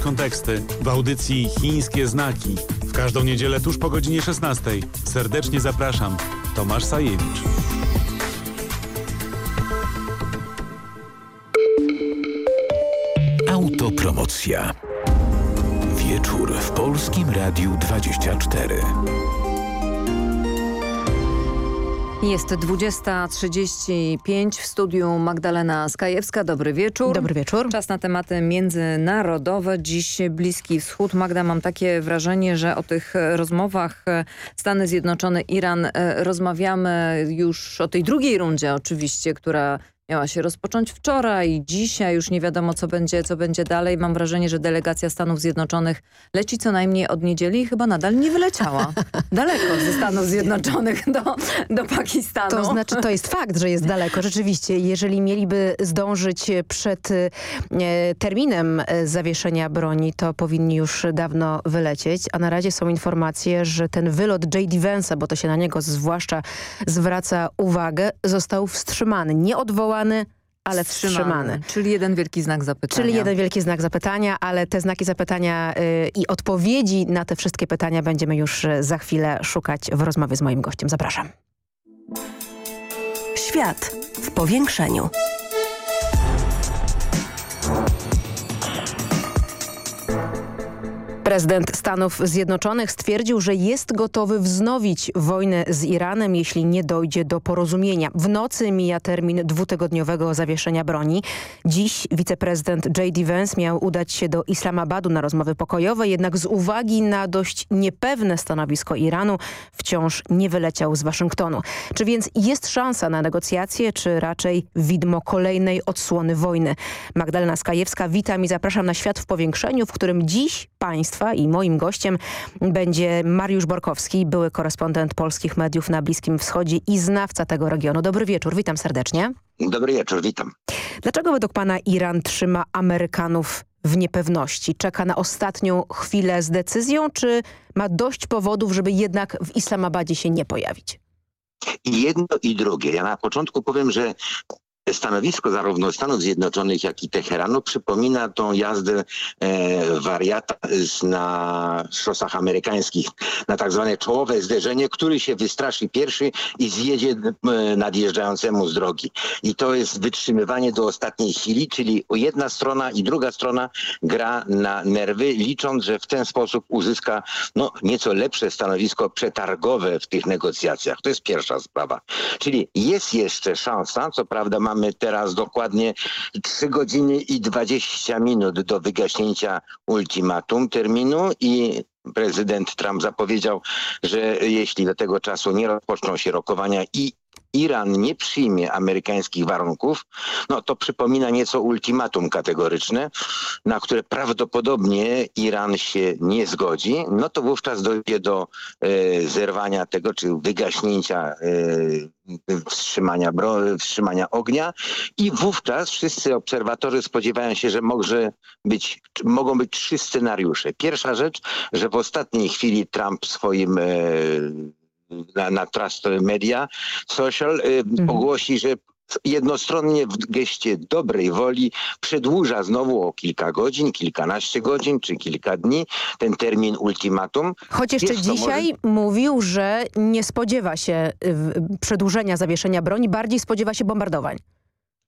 konteksty w audycji Chińskie Znaki. W każdą niedzielę tuż po godzinie 16. Serdecznie zapraszam. Tomasz Sajewicz. Autopromocja. Wieczór w Polskim Radiu 24. Jest 20.35 w studiu Magdalena Skajewska. Dobry wieczór. Dobry wieczór. Czas na tematy międzynarodowe. Dziś Bliski Wschód. Magda, mam takie wrażenie, że o tych rozmowach Stany Zjednoczone, Iran e, rozmawiamy już o tej drugiej rundzie oczywiście, która miała się rozpocząć wczoraj, dzisiaj już nie wiadomo co będzie, co będzie dalej. Mam wrażenie, że delegacja Stanów Zjednoczonych leci co najmniej od niedzieli i chyba nadal nie wyleciała. Daleko ze Stanów Zjednoczonych do, do Pakistanu. To znaczy, to jest fakt, że jest daleko. Rzeczywiście, jeżeli mieliby zdążyć przed e, terminem zawieszenia broni, to powinni już dawno wylecieć. A na razie są informacje, że ten wylot J.D. Vance'a, bo to się na niego zwłaszcza zwraca uwagę, został wstrzymany. Nie odwołany ale wstrzymany. wstrzymany. Czyli jeden wielki znak zapytania. Czyli jeden wielki znak zapytania, ale te znaki zapytania yy, i odpowiedzi na te wszystkie pytania będziemy już za chwilę szukać w rozmowie z moim gościem. Zapraszam. Świat w powiększeniu. Prezydent Stanów Zjednoczonych stwierdził, że jest gotowy wznowić wojnę z Iranem, jeśli nie dojdzie do porozumienia. W nocy mija termin dwutygodniowego zawieszenia broni. Dziś wiceprezydent J.D. Vance miał udać się do Islamabadu na rozmowy pokojowe, jednak z uwagi na dość niepewne stanowisko Iranu wciąż nie wyleciał z Waszyngtonu. Czy więc jest szansa na negocjacje, czy raczej widmo kolejnej odsłony wojny? Magdalena Skajewska, witam i zapraszam na Świat w Powiększeniu, w którym dziś państwa i moim gościem będzie Mariusz Borkowski, były korespondent polskich mediów na Bliskim Wschodzie i znawca tego regionu. Dobry wieczór, witam serdecznie. Dobry wieczór, witam. Dlaczego według pana Iran trzyma Amerykanów w niepewności? Czeka na ostatnią chwilę z decyzją, czy ma dość powodów, żeby jednak w Islamabadzie się nie pojawić? I jedno i drugie. Ja na początku powiem, że stanowisko zarówno Stanów Zjednoczonych, jak i Teheranu przypomina tą jazdę e, wariata na szosach amerykańskich, na tak zwane czołowe zderzenie, który się wystraszy pierwszy i zjedzie e, nadjeżdżającemu z drogi. I to jest wytrzymywanie do ostatniej chwili, czyli jedna strona i druga strona gra na nerwy, licząc, że w ten sposób uzyska no, nieco lepsze stanowisko przetargowe w tych negocjacjach. To jest pierwsza sprawa. Czyli jest jeszcze szansa, co prawda mamy mamy teraz dokładnie 3 godziny i 20 minut do wygaśnięcia ultimatum terminu i prezydent Trump zapowiedział, że jeśli do tego czasu nie rozpoczną się rokowania i Iran nie przyjmie amerykańskich warunków, no to przypomina nieco ultimatum kategoryczne, na które prawdopodobnie Iran się nie zgodzi, no to wówczas dojdzie do e, zerwania tego, czy wygaśnięcia e, wstrzymania, wstrzymania ognia i wówczas wszyscy obserwatorzy spodziewają się, że może być, mogą być trzy scenariusze. Pierwsza rzecz, że w ostatniej chwili Trump swoim e, na, na Trust Media Social y, mhm. ogłosi, że jednostronnie w geście dobrej woli przedłuża znowu o kilka godzin, kilkanaście godzin czy kilka dni ten termin ultimatum. Choć jeszcze dzisiaj może... mówił, że nie spodziewa się y, przedłużenia zawieszenia broni, bardziej spodziewa się bombardowań.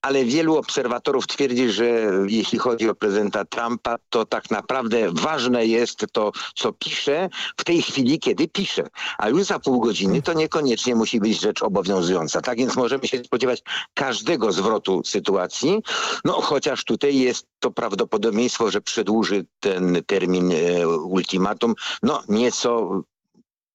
Ale wielu obserwatorów twierdzi, że jeśli chodzi o prezydenta Trumpa, to tak naprawdę ważne jest to, co pisze w tej chwili, kiedy pisze. A już za pół godziny to niekoniecznie musi być rzecz obowiązująca. Tak więc możemy się spodziewać każdego zwrotu sytuacji, no chociaż tutaj jest to prawdopodobieństwo, że przedłuży ten termin e, ultimatum, no nieco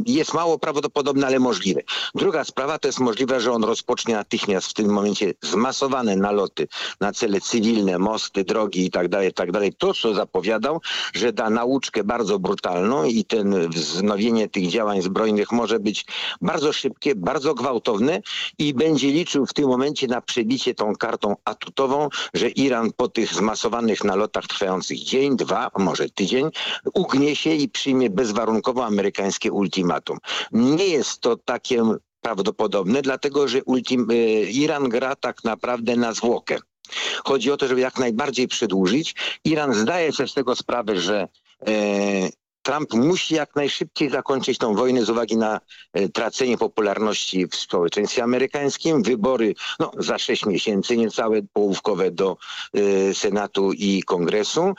jest mało prawdopodobne, ale możliwe. Druga sprawa to jest możliwe, że on rozpocznie natychmiast w tym momencie zmasowane naloty na cele cywilne, mosty, drogi i tak dalej, tak. To, co zapowiadał, że da nauczkę bardzo brutalną i ten wznowienie tych działań zbrojnych może być bardzo szybkie, bardzo gwałtowne i będzie liczył w tym momencie na przebicie tą kartą atutową, że Iran po tych zmasowanych nalotach trwających dzień, dwa, może tydzień, ugnie się i przyjmie bezwarunkowo amerykańskie ultimatum ultimatum. Nie jest to takie prawdopodobne, dlatego że ultim, y, Iran gra tak naprawdę na zwłokę. Chodzi o to, żeby jak najbardziej przedłużyć. Iran zdaje sobie z tego sprawę, że e, Trump musi jak najszybciej zakończyć tą wojnę z uwagi na e, tracenie popularności w społeczeństwie amerykańskim. Wybory no, za sześć miesięcy, niecałe połówkowe do e, Senatu i Kongresu. E,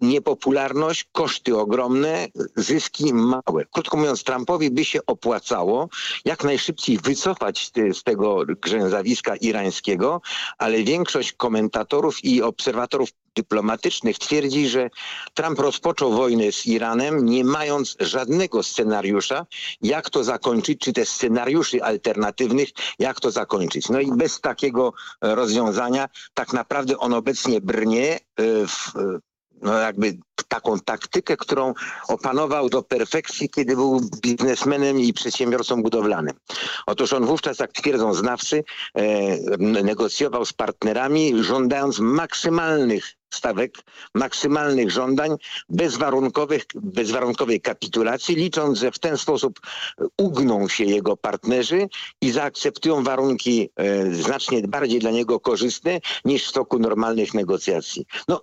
niepopularność, koszty ogromne, zyski małe. Krótko mówiąc, Trumpowi by się opłacało jak najszybciej wycofać z tego grzęzawiska irańskiego, ale większość komentatorów i obserwatorów dyplomatycznych twierdzi, że Trump rozpoczął wojnę z Iranem, nie mając żadnego scenariusza, jak to zakończyć, czy też scenariuszy alternatywnych, jak to zakończyć. No i bez takiego rozwiązania tak naprawdę on obecnie brnie e, w no jakby taką taktykę, którą opanował do perfekcji, kiedy był biznesmenem i przedsiębiorcą budowlanym. Otóż on wówczas, jak twierdzą znawcy, e, negocjował z partnerami, żądając maksymalnych stawek, maksymalnych żądań, bezwarunkowych, bezwarunkowej kapitulacji, licząc, że w ten sposób ugną się jego partnerzy i zaakceptują warunki e, znacznie bardziej dla niego korzystne niż w toku normalnych negocjacji. No,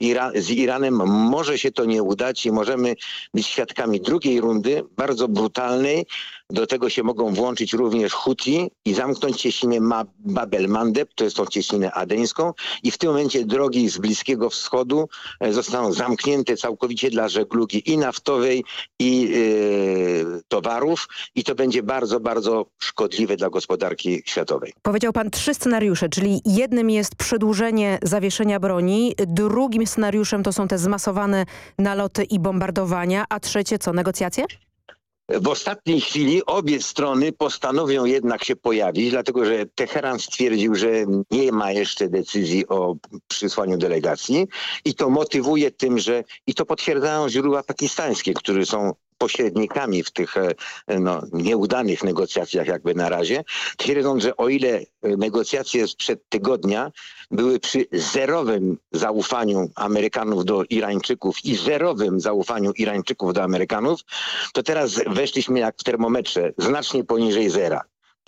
Ira z Iranem może się to nie udać i możemy być świadkami drugiej rundy, bardzo brutalnej, do tego się mogą włączyć również Huti i zamknąć cieśninę Babel Mandeb, to jest tą cieśninę adeńską i w tym momencie drogi z Bliskiego Wschodu e, zostaną zamknięte całkowicie dla żeglugi i naftowej i yy, towarów i to będzie bardzo, bardzo szkodliwe dla gospodarki światowej. Powiedział pan trzy scenariusze, czyli jednym jest przedłużenie zawieszenia broni, drugim scenariuszem to są te zmasowane naloty i bombardowania, a trzecie co, negocjacje? W ostatniej chwili obie strony postanowią jednak się pojawić, dlatego że Teheran stwierdził, że nie ma jeszcze decyzji o przysłaniu delegacji i to motywuje tym, że i to potwierdzają źródła pakistańskie, które są pośrednikami w tych e, no, nieudanych negocjacjach jakby na razie, twierdzą, że o ile negocjacje sprzed tygodnia były przy zerowym zaufaniu Amerykanów do Irańczyków i zerowym zaufaniu Irańczyków do Amerykanów, to teraz weszliśmy jak w termometrze znacznie poniżej zera.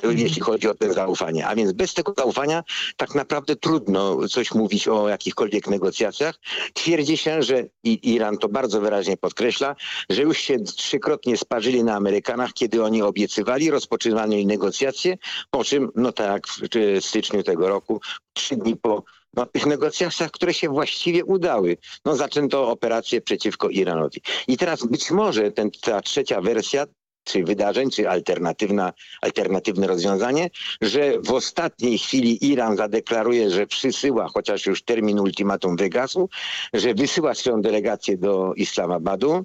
Jeśli chodzi o to zaufanie. A więc bez tego zaufania tak naprawdę trudno coś mówić o jakichkolwiek negocjacjach. Twierdzi się, że i Iran to bardzo wyraźnie podkreśla, że już się trzykrotnie sparzyli na Amerykanach, kiedy oni obiecywali, rozpoczynali negocjacje, po czym, no tak w styczniu tego roku, trzy dni po no, tych negocjacjach, które się właściwie udały. No, zaczęto operację przeciwko Iranowi. I teraz być może ten, ta trzecia wersja czy wydarzeń, czy alternatywna, alternatywne rozwiązanie, że w ostatniej chwili Iran zadeklaruje, że przysyła, chociaż już termin ultimatum wygasł, że wysyła swoją delegację do Islamabadu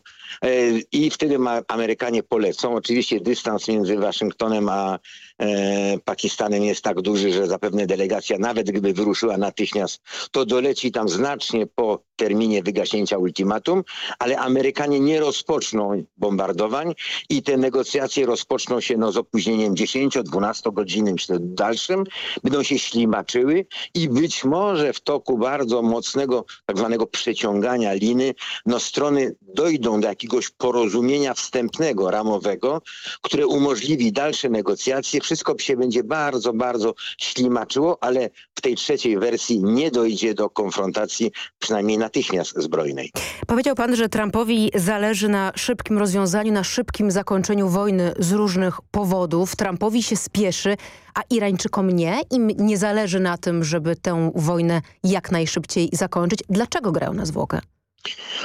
i wtedy Amerykanie polecą. Oczywiście dystans między Waszyngtonem a e, Pakistanem jest tak duży, że zapewne delegacja nawet gdyby wyruszyła natychmiast, to doleci tam znacznie po terminie wygaśnięcia ultimatum, ale Amerykanie nie rozpoczną bombardowań i te negocjacje rozpoczną się no, z opóźnieniem 10-12 godzinnym czy dalszym, będą się ślimaczyły i być może w toku bardzo mocnego tak zwanego przeciągania liny no, strony dojdą do jakiegoś jakiegoś porozumienia wstępnego, ramowego, które umożliwi dalsze negocjacje. Wszystko się będzie bardzo, bardzo ślimaczyło, ale w tej trzeciej wersji nie dojdzie do konfrontacji, przynajmniej natychmiast zbrojnej. Powiedział pan, że Trumpowi zależy na szybkim rozwiązaniu, na szybkim zakończeniu wojny z różnych powodów. Trumpowi się spieszy, a Irańczykom nie? Im nie zależy na tym, żeby tę wojnę jak najszybciej zakończyć. Dlaczego grają na zwłokę?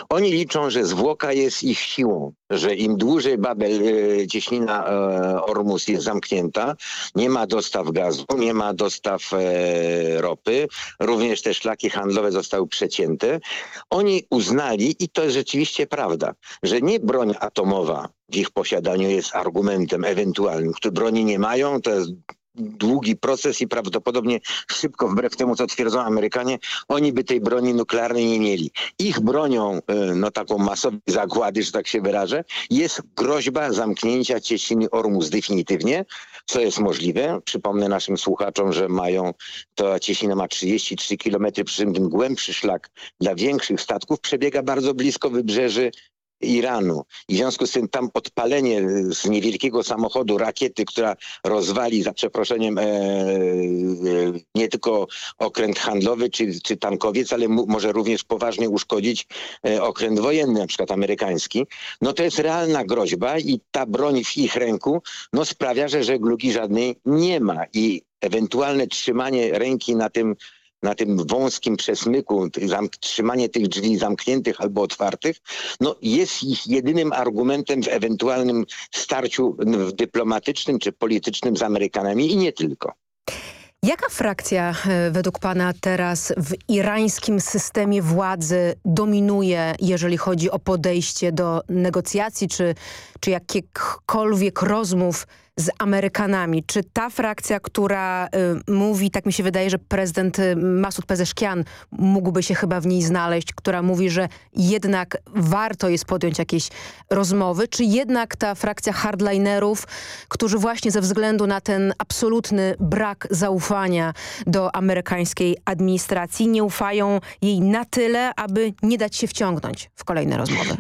Oni liczą, że zwłoka jest ich siłą, że im dłużej Babel, e, cieśnina e, Ormus jest zamknięta, nie ma dostaw gazu, nie ma dostaw e, ropy, również te szlaki handlowe zostały przecięte. Oni uznali, i to jest rzeczywiście prawda, że nie broń atomowa w ich posiadaniu jest argumentem ewentualnym, broni nie mają, to jest długi proces i prawdopodobnie szybko, wbrew temu co twierdzą Amerykanie, oni by tej broni nuklearnej nie mieli. Ich bronią, y, no taką masową zagłady, że tak się wyrażę, jest groźba zamknięcia Cieśniny Ormus definitywnie, co jest możliwe. Przypomnę naszym słuchaczom, że mają, to Cieśnina ma 33 km, przy czym ten głębszy szlak dla większych statków przebiega bardzo blisko wybrzeży Iranu. I w związku z tym tam odpalenie z niewielkiego samochodu rakiety, która rozwali za przeproszeniem e, e, nie tylko okręt handlowy czy, czy tankowiec, ale może również poważnie uszkodzić e, okręt wojenny, na przykład amerykański, no to jest realna groźba i ta broń w ich ręku no sprawia, że żeglugi żadnej nie ma i ewentualne trzymanie ręki na tym na tym wąskim przesmyku, trzymanie tych drzwi zamkniętych albo otwartych, no jest ich jedynym argumentem w ewentualnym starciu dyplomatycznym czy politycznym z Amerykanami i nie tylko. Jaka frakcja e, według pana teraz w irańskim systemie władzy dominuje, jeżeli chodzi o podejście do negocjacji czy, czy jakichkolwiek rozmów z Amerykanami. Czy ta frakcja, która y, mówi, tak mi się wydaje, że prezydent y, Masud Pezeszkian mógłby się chyba w niej znaleźć, która mówi, że jednak warto jest podjąć jakieś rozmowy, czy jednak ta frakcja hardlinerów, którzy właśnie ze względu na ten absolutny brak zaufania do amerykańskiej administracji nie ufają jej na tyle, aby nie dać się wciągnąć w kolejne rozmowy?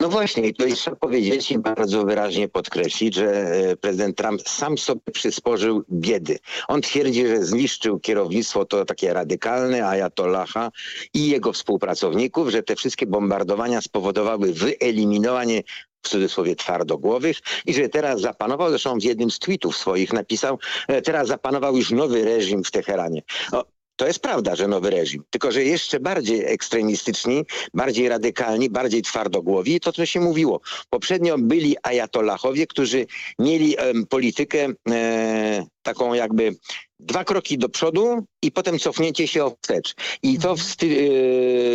No właśnie, i tutaj trzeba powiedzieć i bardzo wyraźnie podkreślić, że e, prezydent Trump sam sobie przysporzył biedy. On twierdzi, że zniszczył kierownictwo to takie radykalne, Ayatollaha i jego współpracowników, że te wszystkie bombardowania spowodowały wyeliminowanie w cudzysłowie twardogłowych i że teraz zapanował, zresztą w jednym z tweetów swoich napisał, e, teraz zapanował już nowy reżim w Teheranie. No, to jest prawda, że nowy reżim, tylko że jeszcze bardziej ekstremistyczni, bardziej radykalni, bardziej twardogłowi. To, co się mówiło. Poprzednio byli ajatollahowie, którzy mieli politykę e, taką jakby dwa kroki do przodu i potem cofnięcie się wstecz. I to w,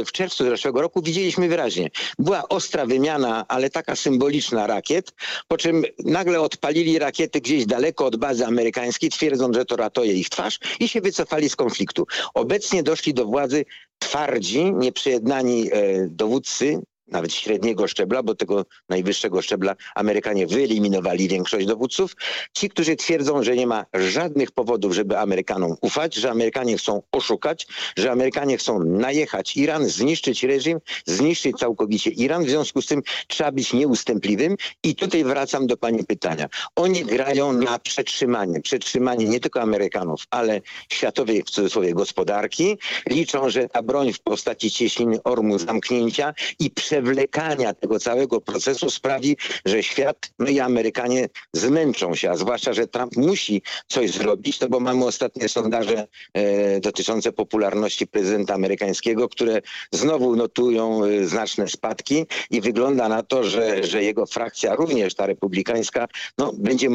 w, czerwcu zeszłego roku widzieliśmy wyraźnie. Była ostra wymiana, ale taka symboliczna rakiet, po czym nagle odpalili rakiety gdzieś daleko od bazy amerykańskiej, twierdząc, że to ratuje ich twarz i się wycofali z konfliktu. Obecnie doszli do władzy twardzi, nieprzejednani e, dowódcy nawet średniego szczebla, bo tego najwyższego szczebla Amerykanie wyeliminowali większość dowódców. Ci, którzy twierdzą, że nie ma żadnych powodów, żeby Amerykanom ufać, że Amerykanie chcą oszukać, że Amerykanie chcą najechać Iran, zniszczyć reżim, zniszczyć całkowicie Iran. W związku z tym trzeba być nieustępliwym. I tutaj wracam do pani pytania. Oni grają na przetrzymanie. Przetrzymanie nie tylko Amerykanów, ale światowej w cudzysłowie gospodarki. Liczą, że ta broń w postaci cieśniny Ormu zamknięcia i prze przewlekania tego całego procesu sprawi, że świat, no i Amerykanie zmęczą się, a zwłaszcza, że Trump musi coś zrobić, no bo mamy ostatnie sondaże e, dotyczące popularności prezydenta amerykańskiego, które znowu notują e, znaczne spadki i wygląda na to, że, że jego frakcja, również ta republikańska, no, będzie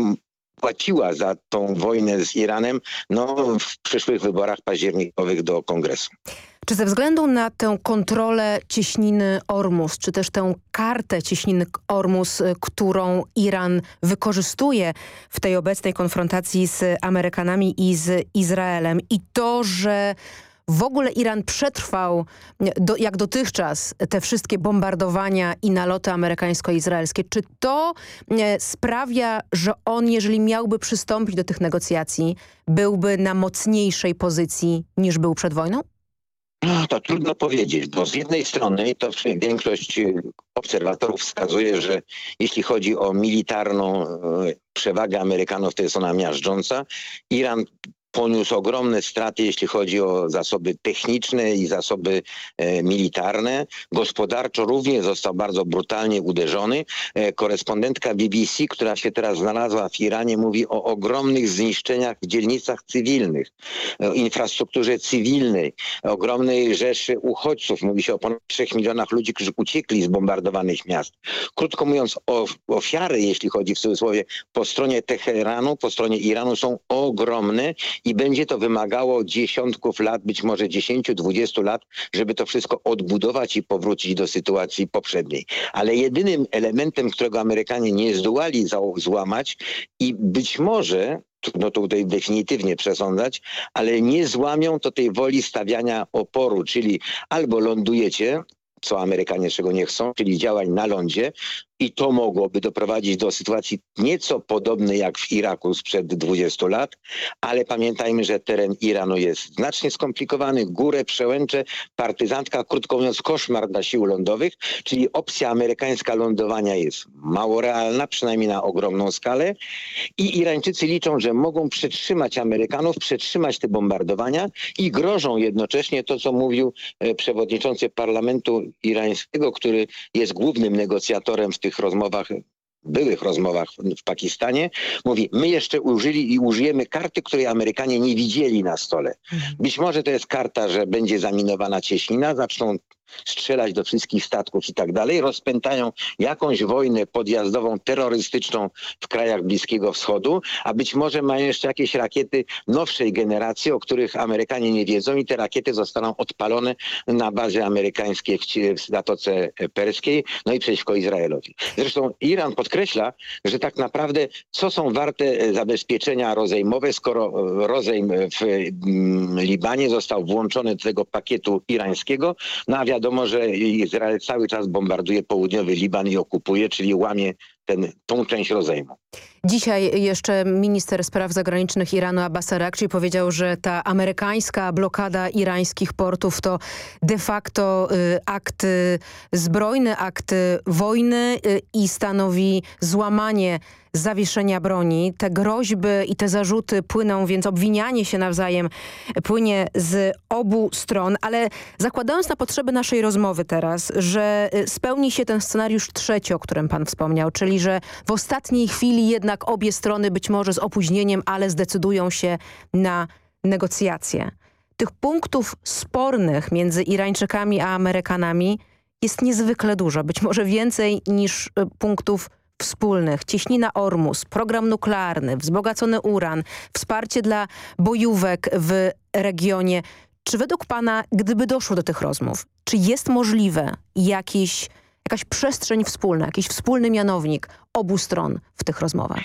płaciła za tą wojnę z Iranem no, w przyszłych wyborach październikowych do kongresu. Czy ze względu na tę kontrolę cieśniny Ormus, czy też tę kartę cieśniny Ormus, y, którą Iran wykorzystuje w tej obecnej konfrontacji z Amerykanami i z Izraelem i to, że w ogóle Iran przetrwał do, jak dotychczas te wszystkie bombardowania i naloty amerykańsko-izraelskie. Czy to sprawia, że on, jeżeli miałby przystąpić do tych negocjacji, byłby na mocniejszej pozycji niż był przed wojną? No, to trudno powiedzieć, bo z jednej strony to większość y, obserwatorów wskazuje, że jeśli chodzi o militarną y, przewagę Amerykanów, to jest ona miażdżąca. Iran poniósł ogromne straty, jeśli chodzi o zasoby techniczne i zasoby e, militarne. Gospodarczo również został bardzo brutalnie uderzony. E, korespondentka BBC, która się teraz znalazła w Iranie, mówi o ogromnych zniszczeniach w dzielnicach cywilnych, o infrastrukturze cywilnej, ogromnej rzeszy uchodźców. Mówi się o ponad 3 milionach ludzi, którzy uciekli z bombardowanych miast. Krótko mówiąc, ofiary, jeśli chodzi w cudzysłowie, po stronie Teheranu, po stronie Iranu są ogromne i będzie to wymagało dziesiątków lat, być może 10-20 lat, żeby to wszystko odbudować i powrócić do sytuacji poprzedniej. Ale jedynym elementem, którego Amerykanie nie zdołali złamać i być może trudno to tutaj definitywnie przesądzać, ale nie złamią to tej woli stawiania oporu, czyli albo lądujecie, co Amerykanie czego nie chcą, czyli działań na lądzie, i to mogłoby doprowadzić do sytuacji nieco podobnej jak w Iraku sprzed 20 lat, ale pamiętajmy, że teren Iranu jest znacznie skomplikowany, górę, przełęcze, partyzantka, krótko mówiąc koszmar dla sił lądowych, czyli opcja amerykańska lądowania jest mało realna, przynajmniej na ogromną skalę. I Irańczycy liczą, że mogą przetrzymać Amerykanów, przetrzymać te bombardowania i grożą jednocześnie to, co mówił e, przewodniczący parlamentu irańskiego, który jest głównym negocjatorem w tym tych rozmowach byłych rozmowach w Pakistanie, mówi, my jeszcze użyli i użyjemy karty, której Amerykanie nie widzieli na stole. Mhm. Być może to jest karta, że będzie zaminowana cieśnina, zaczną strzelać do wszystkich statków i tak dalej, rozpętają jakąś wojnę podjazdową, terrorystyczną w krajach Bliskiego Wschodu, a być może mają jeszcze jakieś rakiety nowszej generacji, o których Amerykanie nie wiedzą i te rakiety zostaną odpalone na bazie amerykańskiej w Zatoce Perskiej, no i przeciwko Izraelowi. Zresztą Iran podkreśla, że tak naprawdę co są warte zabezpieczenia rozejmowe, skoro rozejm w mm, Libanie został włączony do tego pakietu irańskiego, no a wiadomo, że Izrael cały czas bombarduje południowy Liban i okupuje, czyli łamie ten, tą część rozejmu. Dzisiaj jeszcze minister spraw zagranicznych Iranu Abbas Arakci powiedział, że ta amerykańska blokada irańskich portów to de facto y, akt y, zbrojny, akt wojny y, i stanowi złamanie zawieszenia broni. Te groźby i te zarzuty płyną, więc obwinianie się nawzajem płynie z obu stron, ale zakładając na potrzeby naszej rozmowy teraz, że spełni się ten scenariusz trzeci, o którym pan wspomniał, czyli że w ostatniej chwili jednak obie strony być może z opóźnieniem, ale zdecydują się na negocjacje. Tych punktów spornych między Irańczykami a Amerykanami jest niezwykle dużo, być może więcej niż y, punktów wspólnych, cieśnina Ormus, program nuklearny, wzbogacony uran, wsparcie dla bojówek w regionie. Czy według pana, gdyby doszło do tych rozmów, czy jest możliwe jakiś, jakaś przestrzeń wspólna, jakiś wspólny mianownik obu stron w tych rozmowach?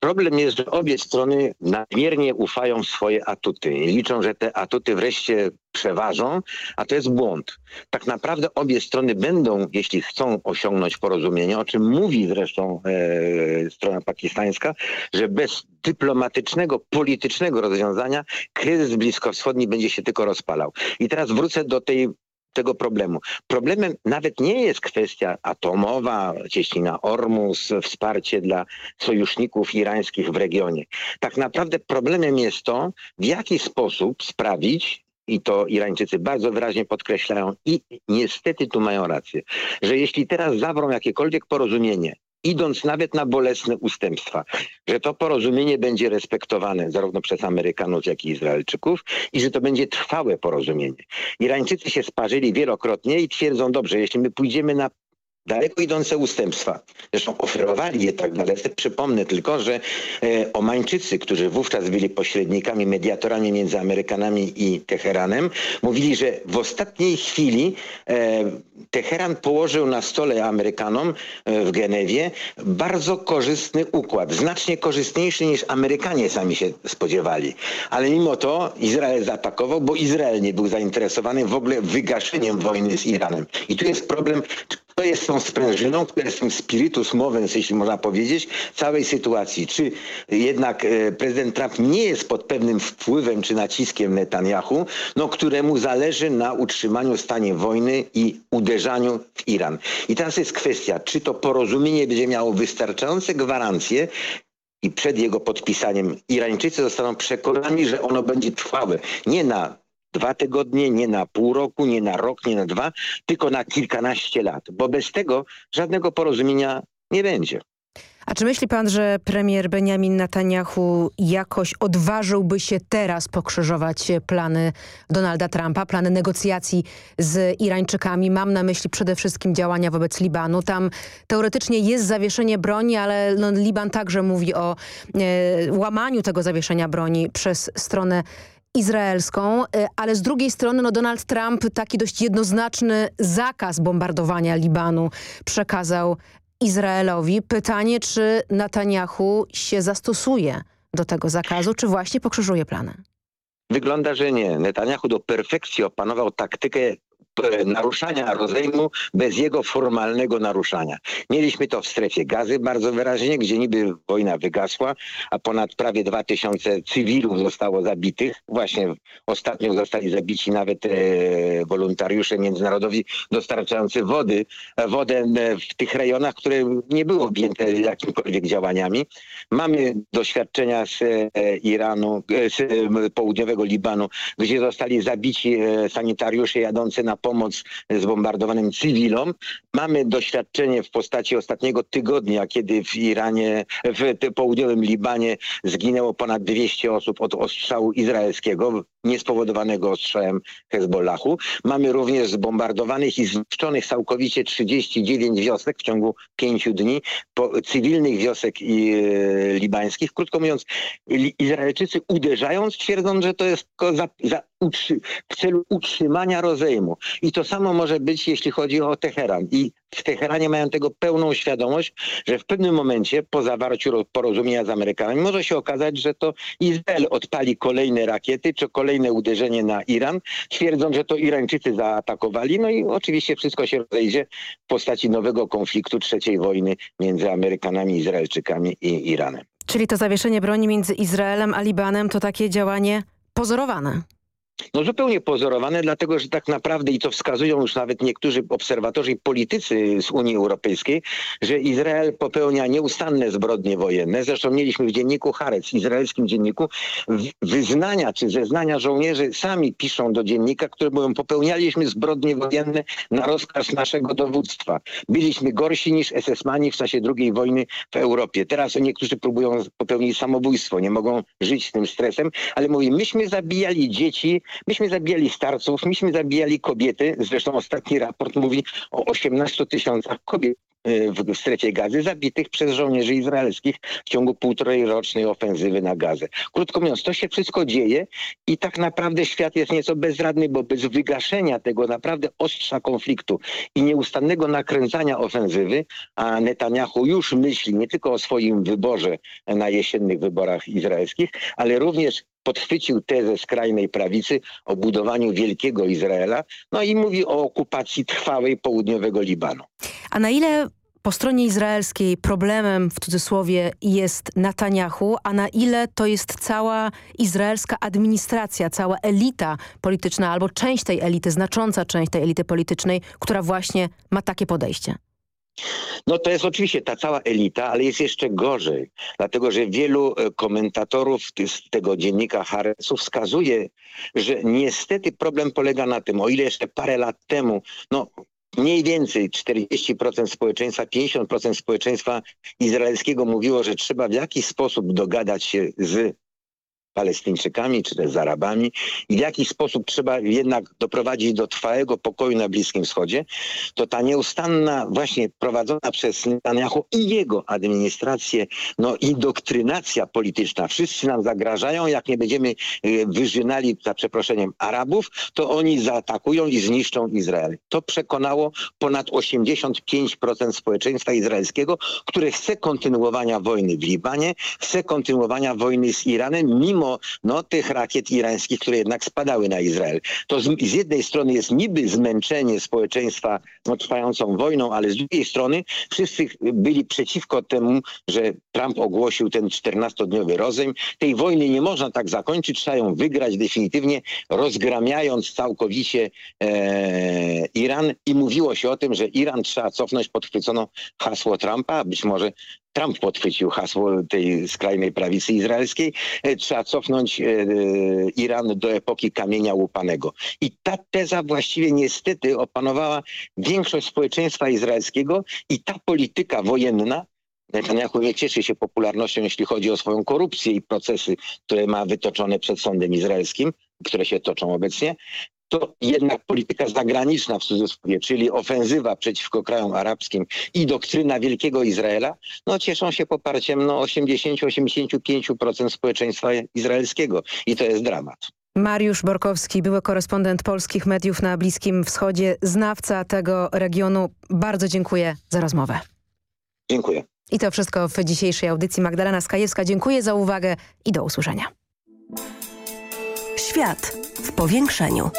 Problem jest, że obie strony nadmiernie ufają w swoje atuty i liczą, że te atuty wreszcie przeważą, a to jest błąd. Tak naprawdę obie strony będą, jeśli chcą osiągnąć porozumienie, o czym mówi zresztą e, strona pakistańska, że bez dyplomatycznego, politycznego rozwiązania kryzys bliskowschodni będzie się tylko rozpalał. I teraz wrócę do tej tego problemu. Problemem nawet nie jest kwestia atomowa, cieśnina Ormus, wsparcie dla sojuszników irańskich w regionie. Tak naprawdę problemem jest to, w jaki sposób sprawić, i to Irańczycy bardzo wyraźnie podkreślają i niestety tu mają rację, że jeśli teraz zawrą jakiekolwiek porozumienie idąc nawet na bolesne ustępstwa, że to porozumienie będzie respektowane zarówno przez Amerykanów, jak i Izraelczyków i że to będzie trwałe porozumienie. Irańczycy się sparzyli wielokrotnie i twierdzą, dobrze, jeśli my pójdziemy na daleko idące ustępstwa. Zresztą oferowali je tak dalece. Przypomnę tylko, że e, Omańczycy, którzy wówczas byli pośrednikami, mediatorami między Amerykanami i Teheranem, mówili, że w ostatniej chwili e, Teheran położył na stole Amerykanom e, w Genewie bardzo korzystny układ. Znacznie korzystniejszy niż Amerykanie sami się spodziewali. Ale mimo to Izrael zaatakował, bo Izrael nie był zainteresowany w ogóle wygaszeniem wojny z Iranem. I tu jest problem To jest tą sprężyną, która jest tym spiritus movens, jeśli można powiedzieć, całej sytuacji. Czy jednak e, prezydent Trump nie jest pod pewnym wpływem czy naciskiem Netanyahu, no, któremu zależy na utrzymaniu stanie wojny i uderzaniu w Iran. I teraz jest kwestia, czy to porozumienie będzie miało wystarczające gwarancje, i przed jego podpisaniem Irańczycy zostaną przekonani, że ono będzie trwałe. Nie na dwa tygodnie, nie na pół roku, nie na rok, nie na dwa, tylko na kilkanaście lat, bo bez tego żadnego porozumienia nie będzie. A czy myśli pan, że premier Benjamin Netanyahu jakoś odważyłby się teraz pokrzyżować plany Donalda Trumpa, plany negocjacji z Irańczykami? Mam na myśli przede wszystkim działania wobec Libanu. Tam teoretycznie jest zawieszenie broni, ale no, Liban także mówi o e, łamaniu tego zawieszenia broni przez stronę izraelską, e, ale z drugiej strony no Donald Trump taki dość jednoznaczny zakaz bombardowania Libanu przekazał Izraelowi. Pytanie, czy Netanyahu się zastosuje do tego zakazu, czy właśnie pokrzyżuje plany? Wygląda, że nie. Netanyahu do perfekcji opanował taktykę naruszania rozejmu bez jego formalnego naruszania. Mieliśmy to w strefie gazy bardzo wyraźnie, gdzie niby wojna wygasła, a ponad prawie 2000 cywilów zostało zabitych. Właśnie ostatnio zostali zabici nawet e, wolontariusze międzynarodowi dostarczający wody, wodę e, w tych rejonach, które nie były objęte jakimikolwiek działaniami. Mamy doświadczenia z e, Iranu, e, z e, południowego Libanu, gdzie zostali zabici e, sanitariusze jadący na pomoc zbombardowanym cywilom. Mamy doświadczenie w postaci ostatniego tygodnia, kiedy w Iranie, w południowym Libanie zginęło ponad 200 osób od ostrzału izraelskiego, niespowodowanego ostrzałem Hezbollahu. Mamy również zbombardowanych i zniszczonych całkowicie 39 wiosek w ciągu pięciu dni, po, cywilnych wiosek i, e, libańskich. Krótko mówiąc, Izraelczycy uderzając twierdzą, że to jest za, za w celu utrzymania rozejmu. I to samo może być, jeśli chodzi o Teheran. I w Teheranie mają tego pełną świadomość, że w pewnym momencie po zawarciu porozumienia z Amerykanami może się okazać, że to Izrael odpali kolejne rakiety czy kolejne uderzenie na Iran, twierdząc, że to Irańczycy zaatakowali. No i oczywiście wszystko się rozejdzie w postaci nowego konfliktu trzeciej wojny między Amerykanami, Izraelczykami i Iranem. Czyli to zawieszenie broni między Izraelem a Libanem to takie działanie pozorowane. No zupełnie pozorowane, dlatego że tak naprawdę, i to wskazują już nawet niektórzy obserwatorzy i politycy z Unii Europejskiej, że Izrael popełnia nieustanne zbrodnie wojenne. Zresztą mieliśmy w dzienniku Harec, izraelskim dzienniku, wyznania czy zeznania żołnierzy sami piszą do dziennika, które mówią, popełnialiśmy zbrodnie wojenne na rozkaz naszego dowództwa. Byliśmy gorsi niż SS-mani w czasie II wojny w Europie. Teraz niektórzy próbują popełnić samobójstwo, nie mogą żyć z tym stresem, ale mówi, myśmy zabijali dzieci, Myśmy zabijali starców, myśmy zabijali kobiety. Zresztą ostatni raport mówi o 18 tysiącach kobiet y, w strefie gazy zabitych przez żołnierzy izraelskich w ciągu półtorej rocznej ofensywy na gazę. Krótko mówiąc, to się wszystko dzieje i tak naprawdę świat jest nieco bezradny, bo bez wygaszenia tego naprawdę ostrza konfliktu i nieustannego nakręcania ofensywy, a Netanyahu już myśli nie tylko o swoim wyborze na jesiennych wyborach izraelskich, ale również podchwycił tezę skrajnej prawicy o budowaniu wielkiego Izraela, no i mówi o okupacji trwałej południowego Libanu. A na ile po stronie izraelskiej problemem w cudzysłowie jest Netanyahu, a na ile to jest cała izraelska administracja, cała elita polityczna albo część tej elity, znacząca część tej elity politycznej, która właśnie ma takie podejście? No to jest oczywiście ta cała elita, ale jest jeszcze gorzej, dlatego że wielu e, komentatorów z tego dziennika Haresu wskazuje, że niestety problem polega na tym, o ile jeszcze parę lat temu, no mniej więcej 40% społeczeństwa, 50% społeczeństwa izraelskiego mówiło, że trzeba w jakiś sposób dogadać się z Palestyńczykami czy też z Arabami i w jaki sposób trzeba jednak doprowadzić do trwałego pokoju na Bliskim Wschodzie, to ta nieustanna właśnie prowadzona przez Netanyahu i jego administrację no indoktrynacja polityczna. Wszyscy nam zagrażają, jak nie będziemy y, wyżynali za przeproszeniem Arabów, to oni zaatakują i zniszczą Izrael. To przekonało ponad 85% społeczeństwa izraelskiego, które chce kontynuowania wojny w Libanie, chce kontynuowania wojny z Iranem, mimo mimo no, tych rakiet irańskich, które jednak spadały na Izrael. To z, z jednej strony jest niby zmęczenie społeczeństwa no, trwającą wojną, ale z drugiej strony wszyscy byli przeciwko temu, że Trump ogłosił ten 14-dniowy rozejm. Tej wojny nie można tak zakończyć, trzeba ją wygrać definitywnie, rozgramiając całkowicie e, Iran i mówiło się o tym, że Iran trzeba cofnąć, podchwycono hasło Trumpa, być może Trump podchwycił hasło tej skrajnej prawicy izraelskiej, e, trzeba cofnąć e, Iran do epoki kamienia łupanego. I ta teza właściwie niestety opanowała większość społeczeństwa izraelskiego i ta polityka wojenna Netanyahu nie cieszy się popularnością, jeśli chodzi o swoją korupcję i procesy, które ma wytoczone przed sądem izraelskim, które się toczą obecnie to jednak polityka zagraniczna w cudzysłowie, czyli ofensywa przeciwko krajom arabskim i doktryna Wielkiego Izraela, no cieszą się poparciem no, 80-85% społeczeństwa izraelskiego i to jest dramat. Mariusz Borkowski, były korespondent polskich mediów na Bliskim Wschodzie, znawca tego regionu. Bardzo dziękuję za rozmowę. Dziękuję. I to wszystko w dzisiejszej audycji. Magdalena Skajewska, dziękuję za uwagę i do usłyszenia. Świat w powiększeniu.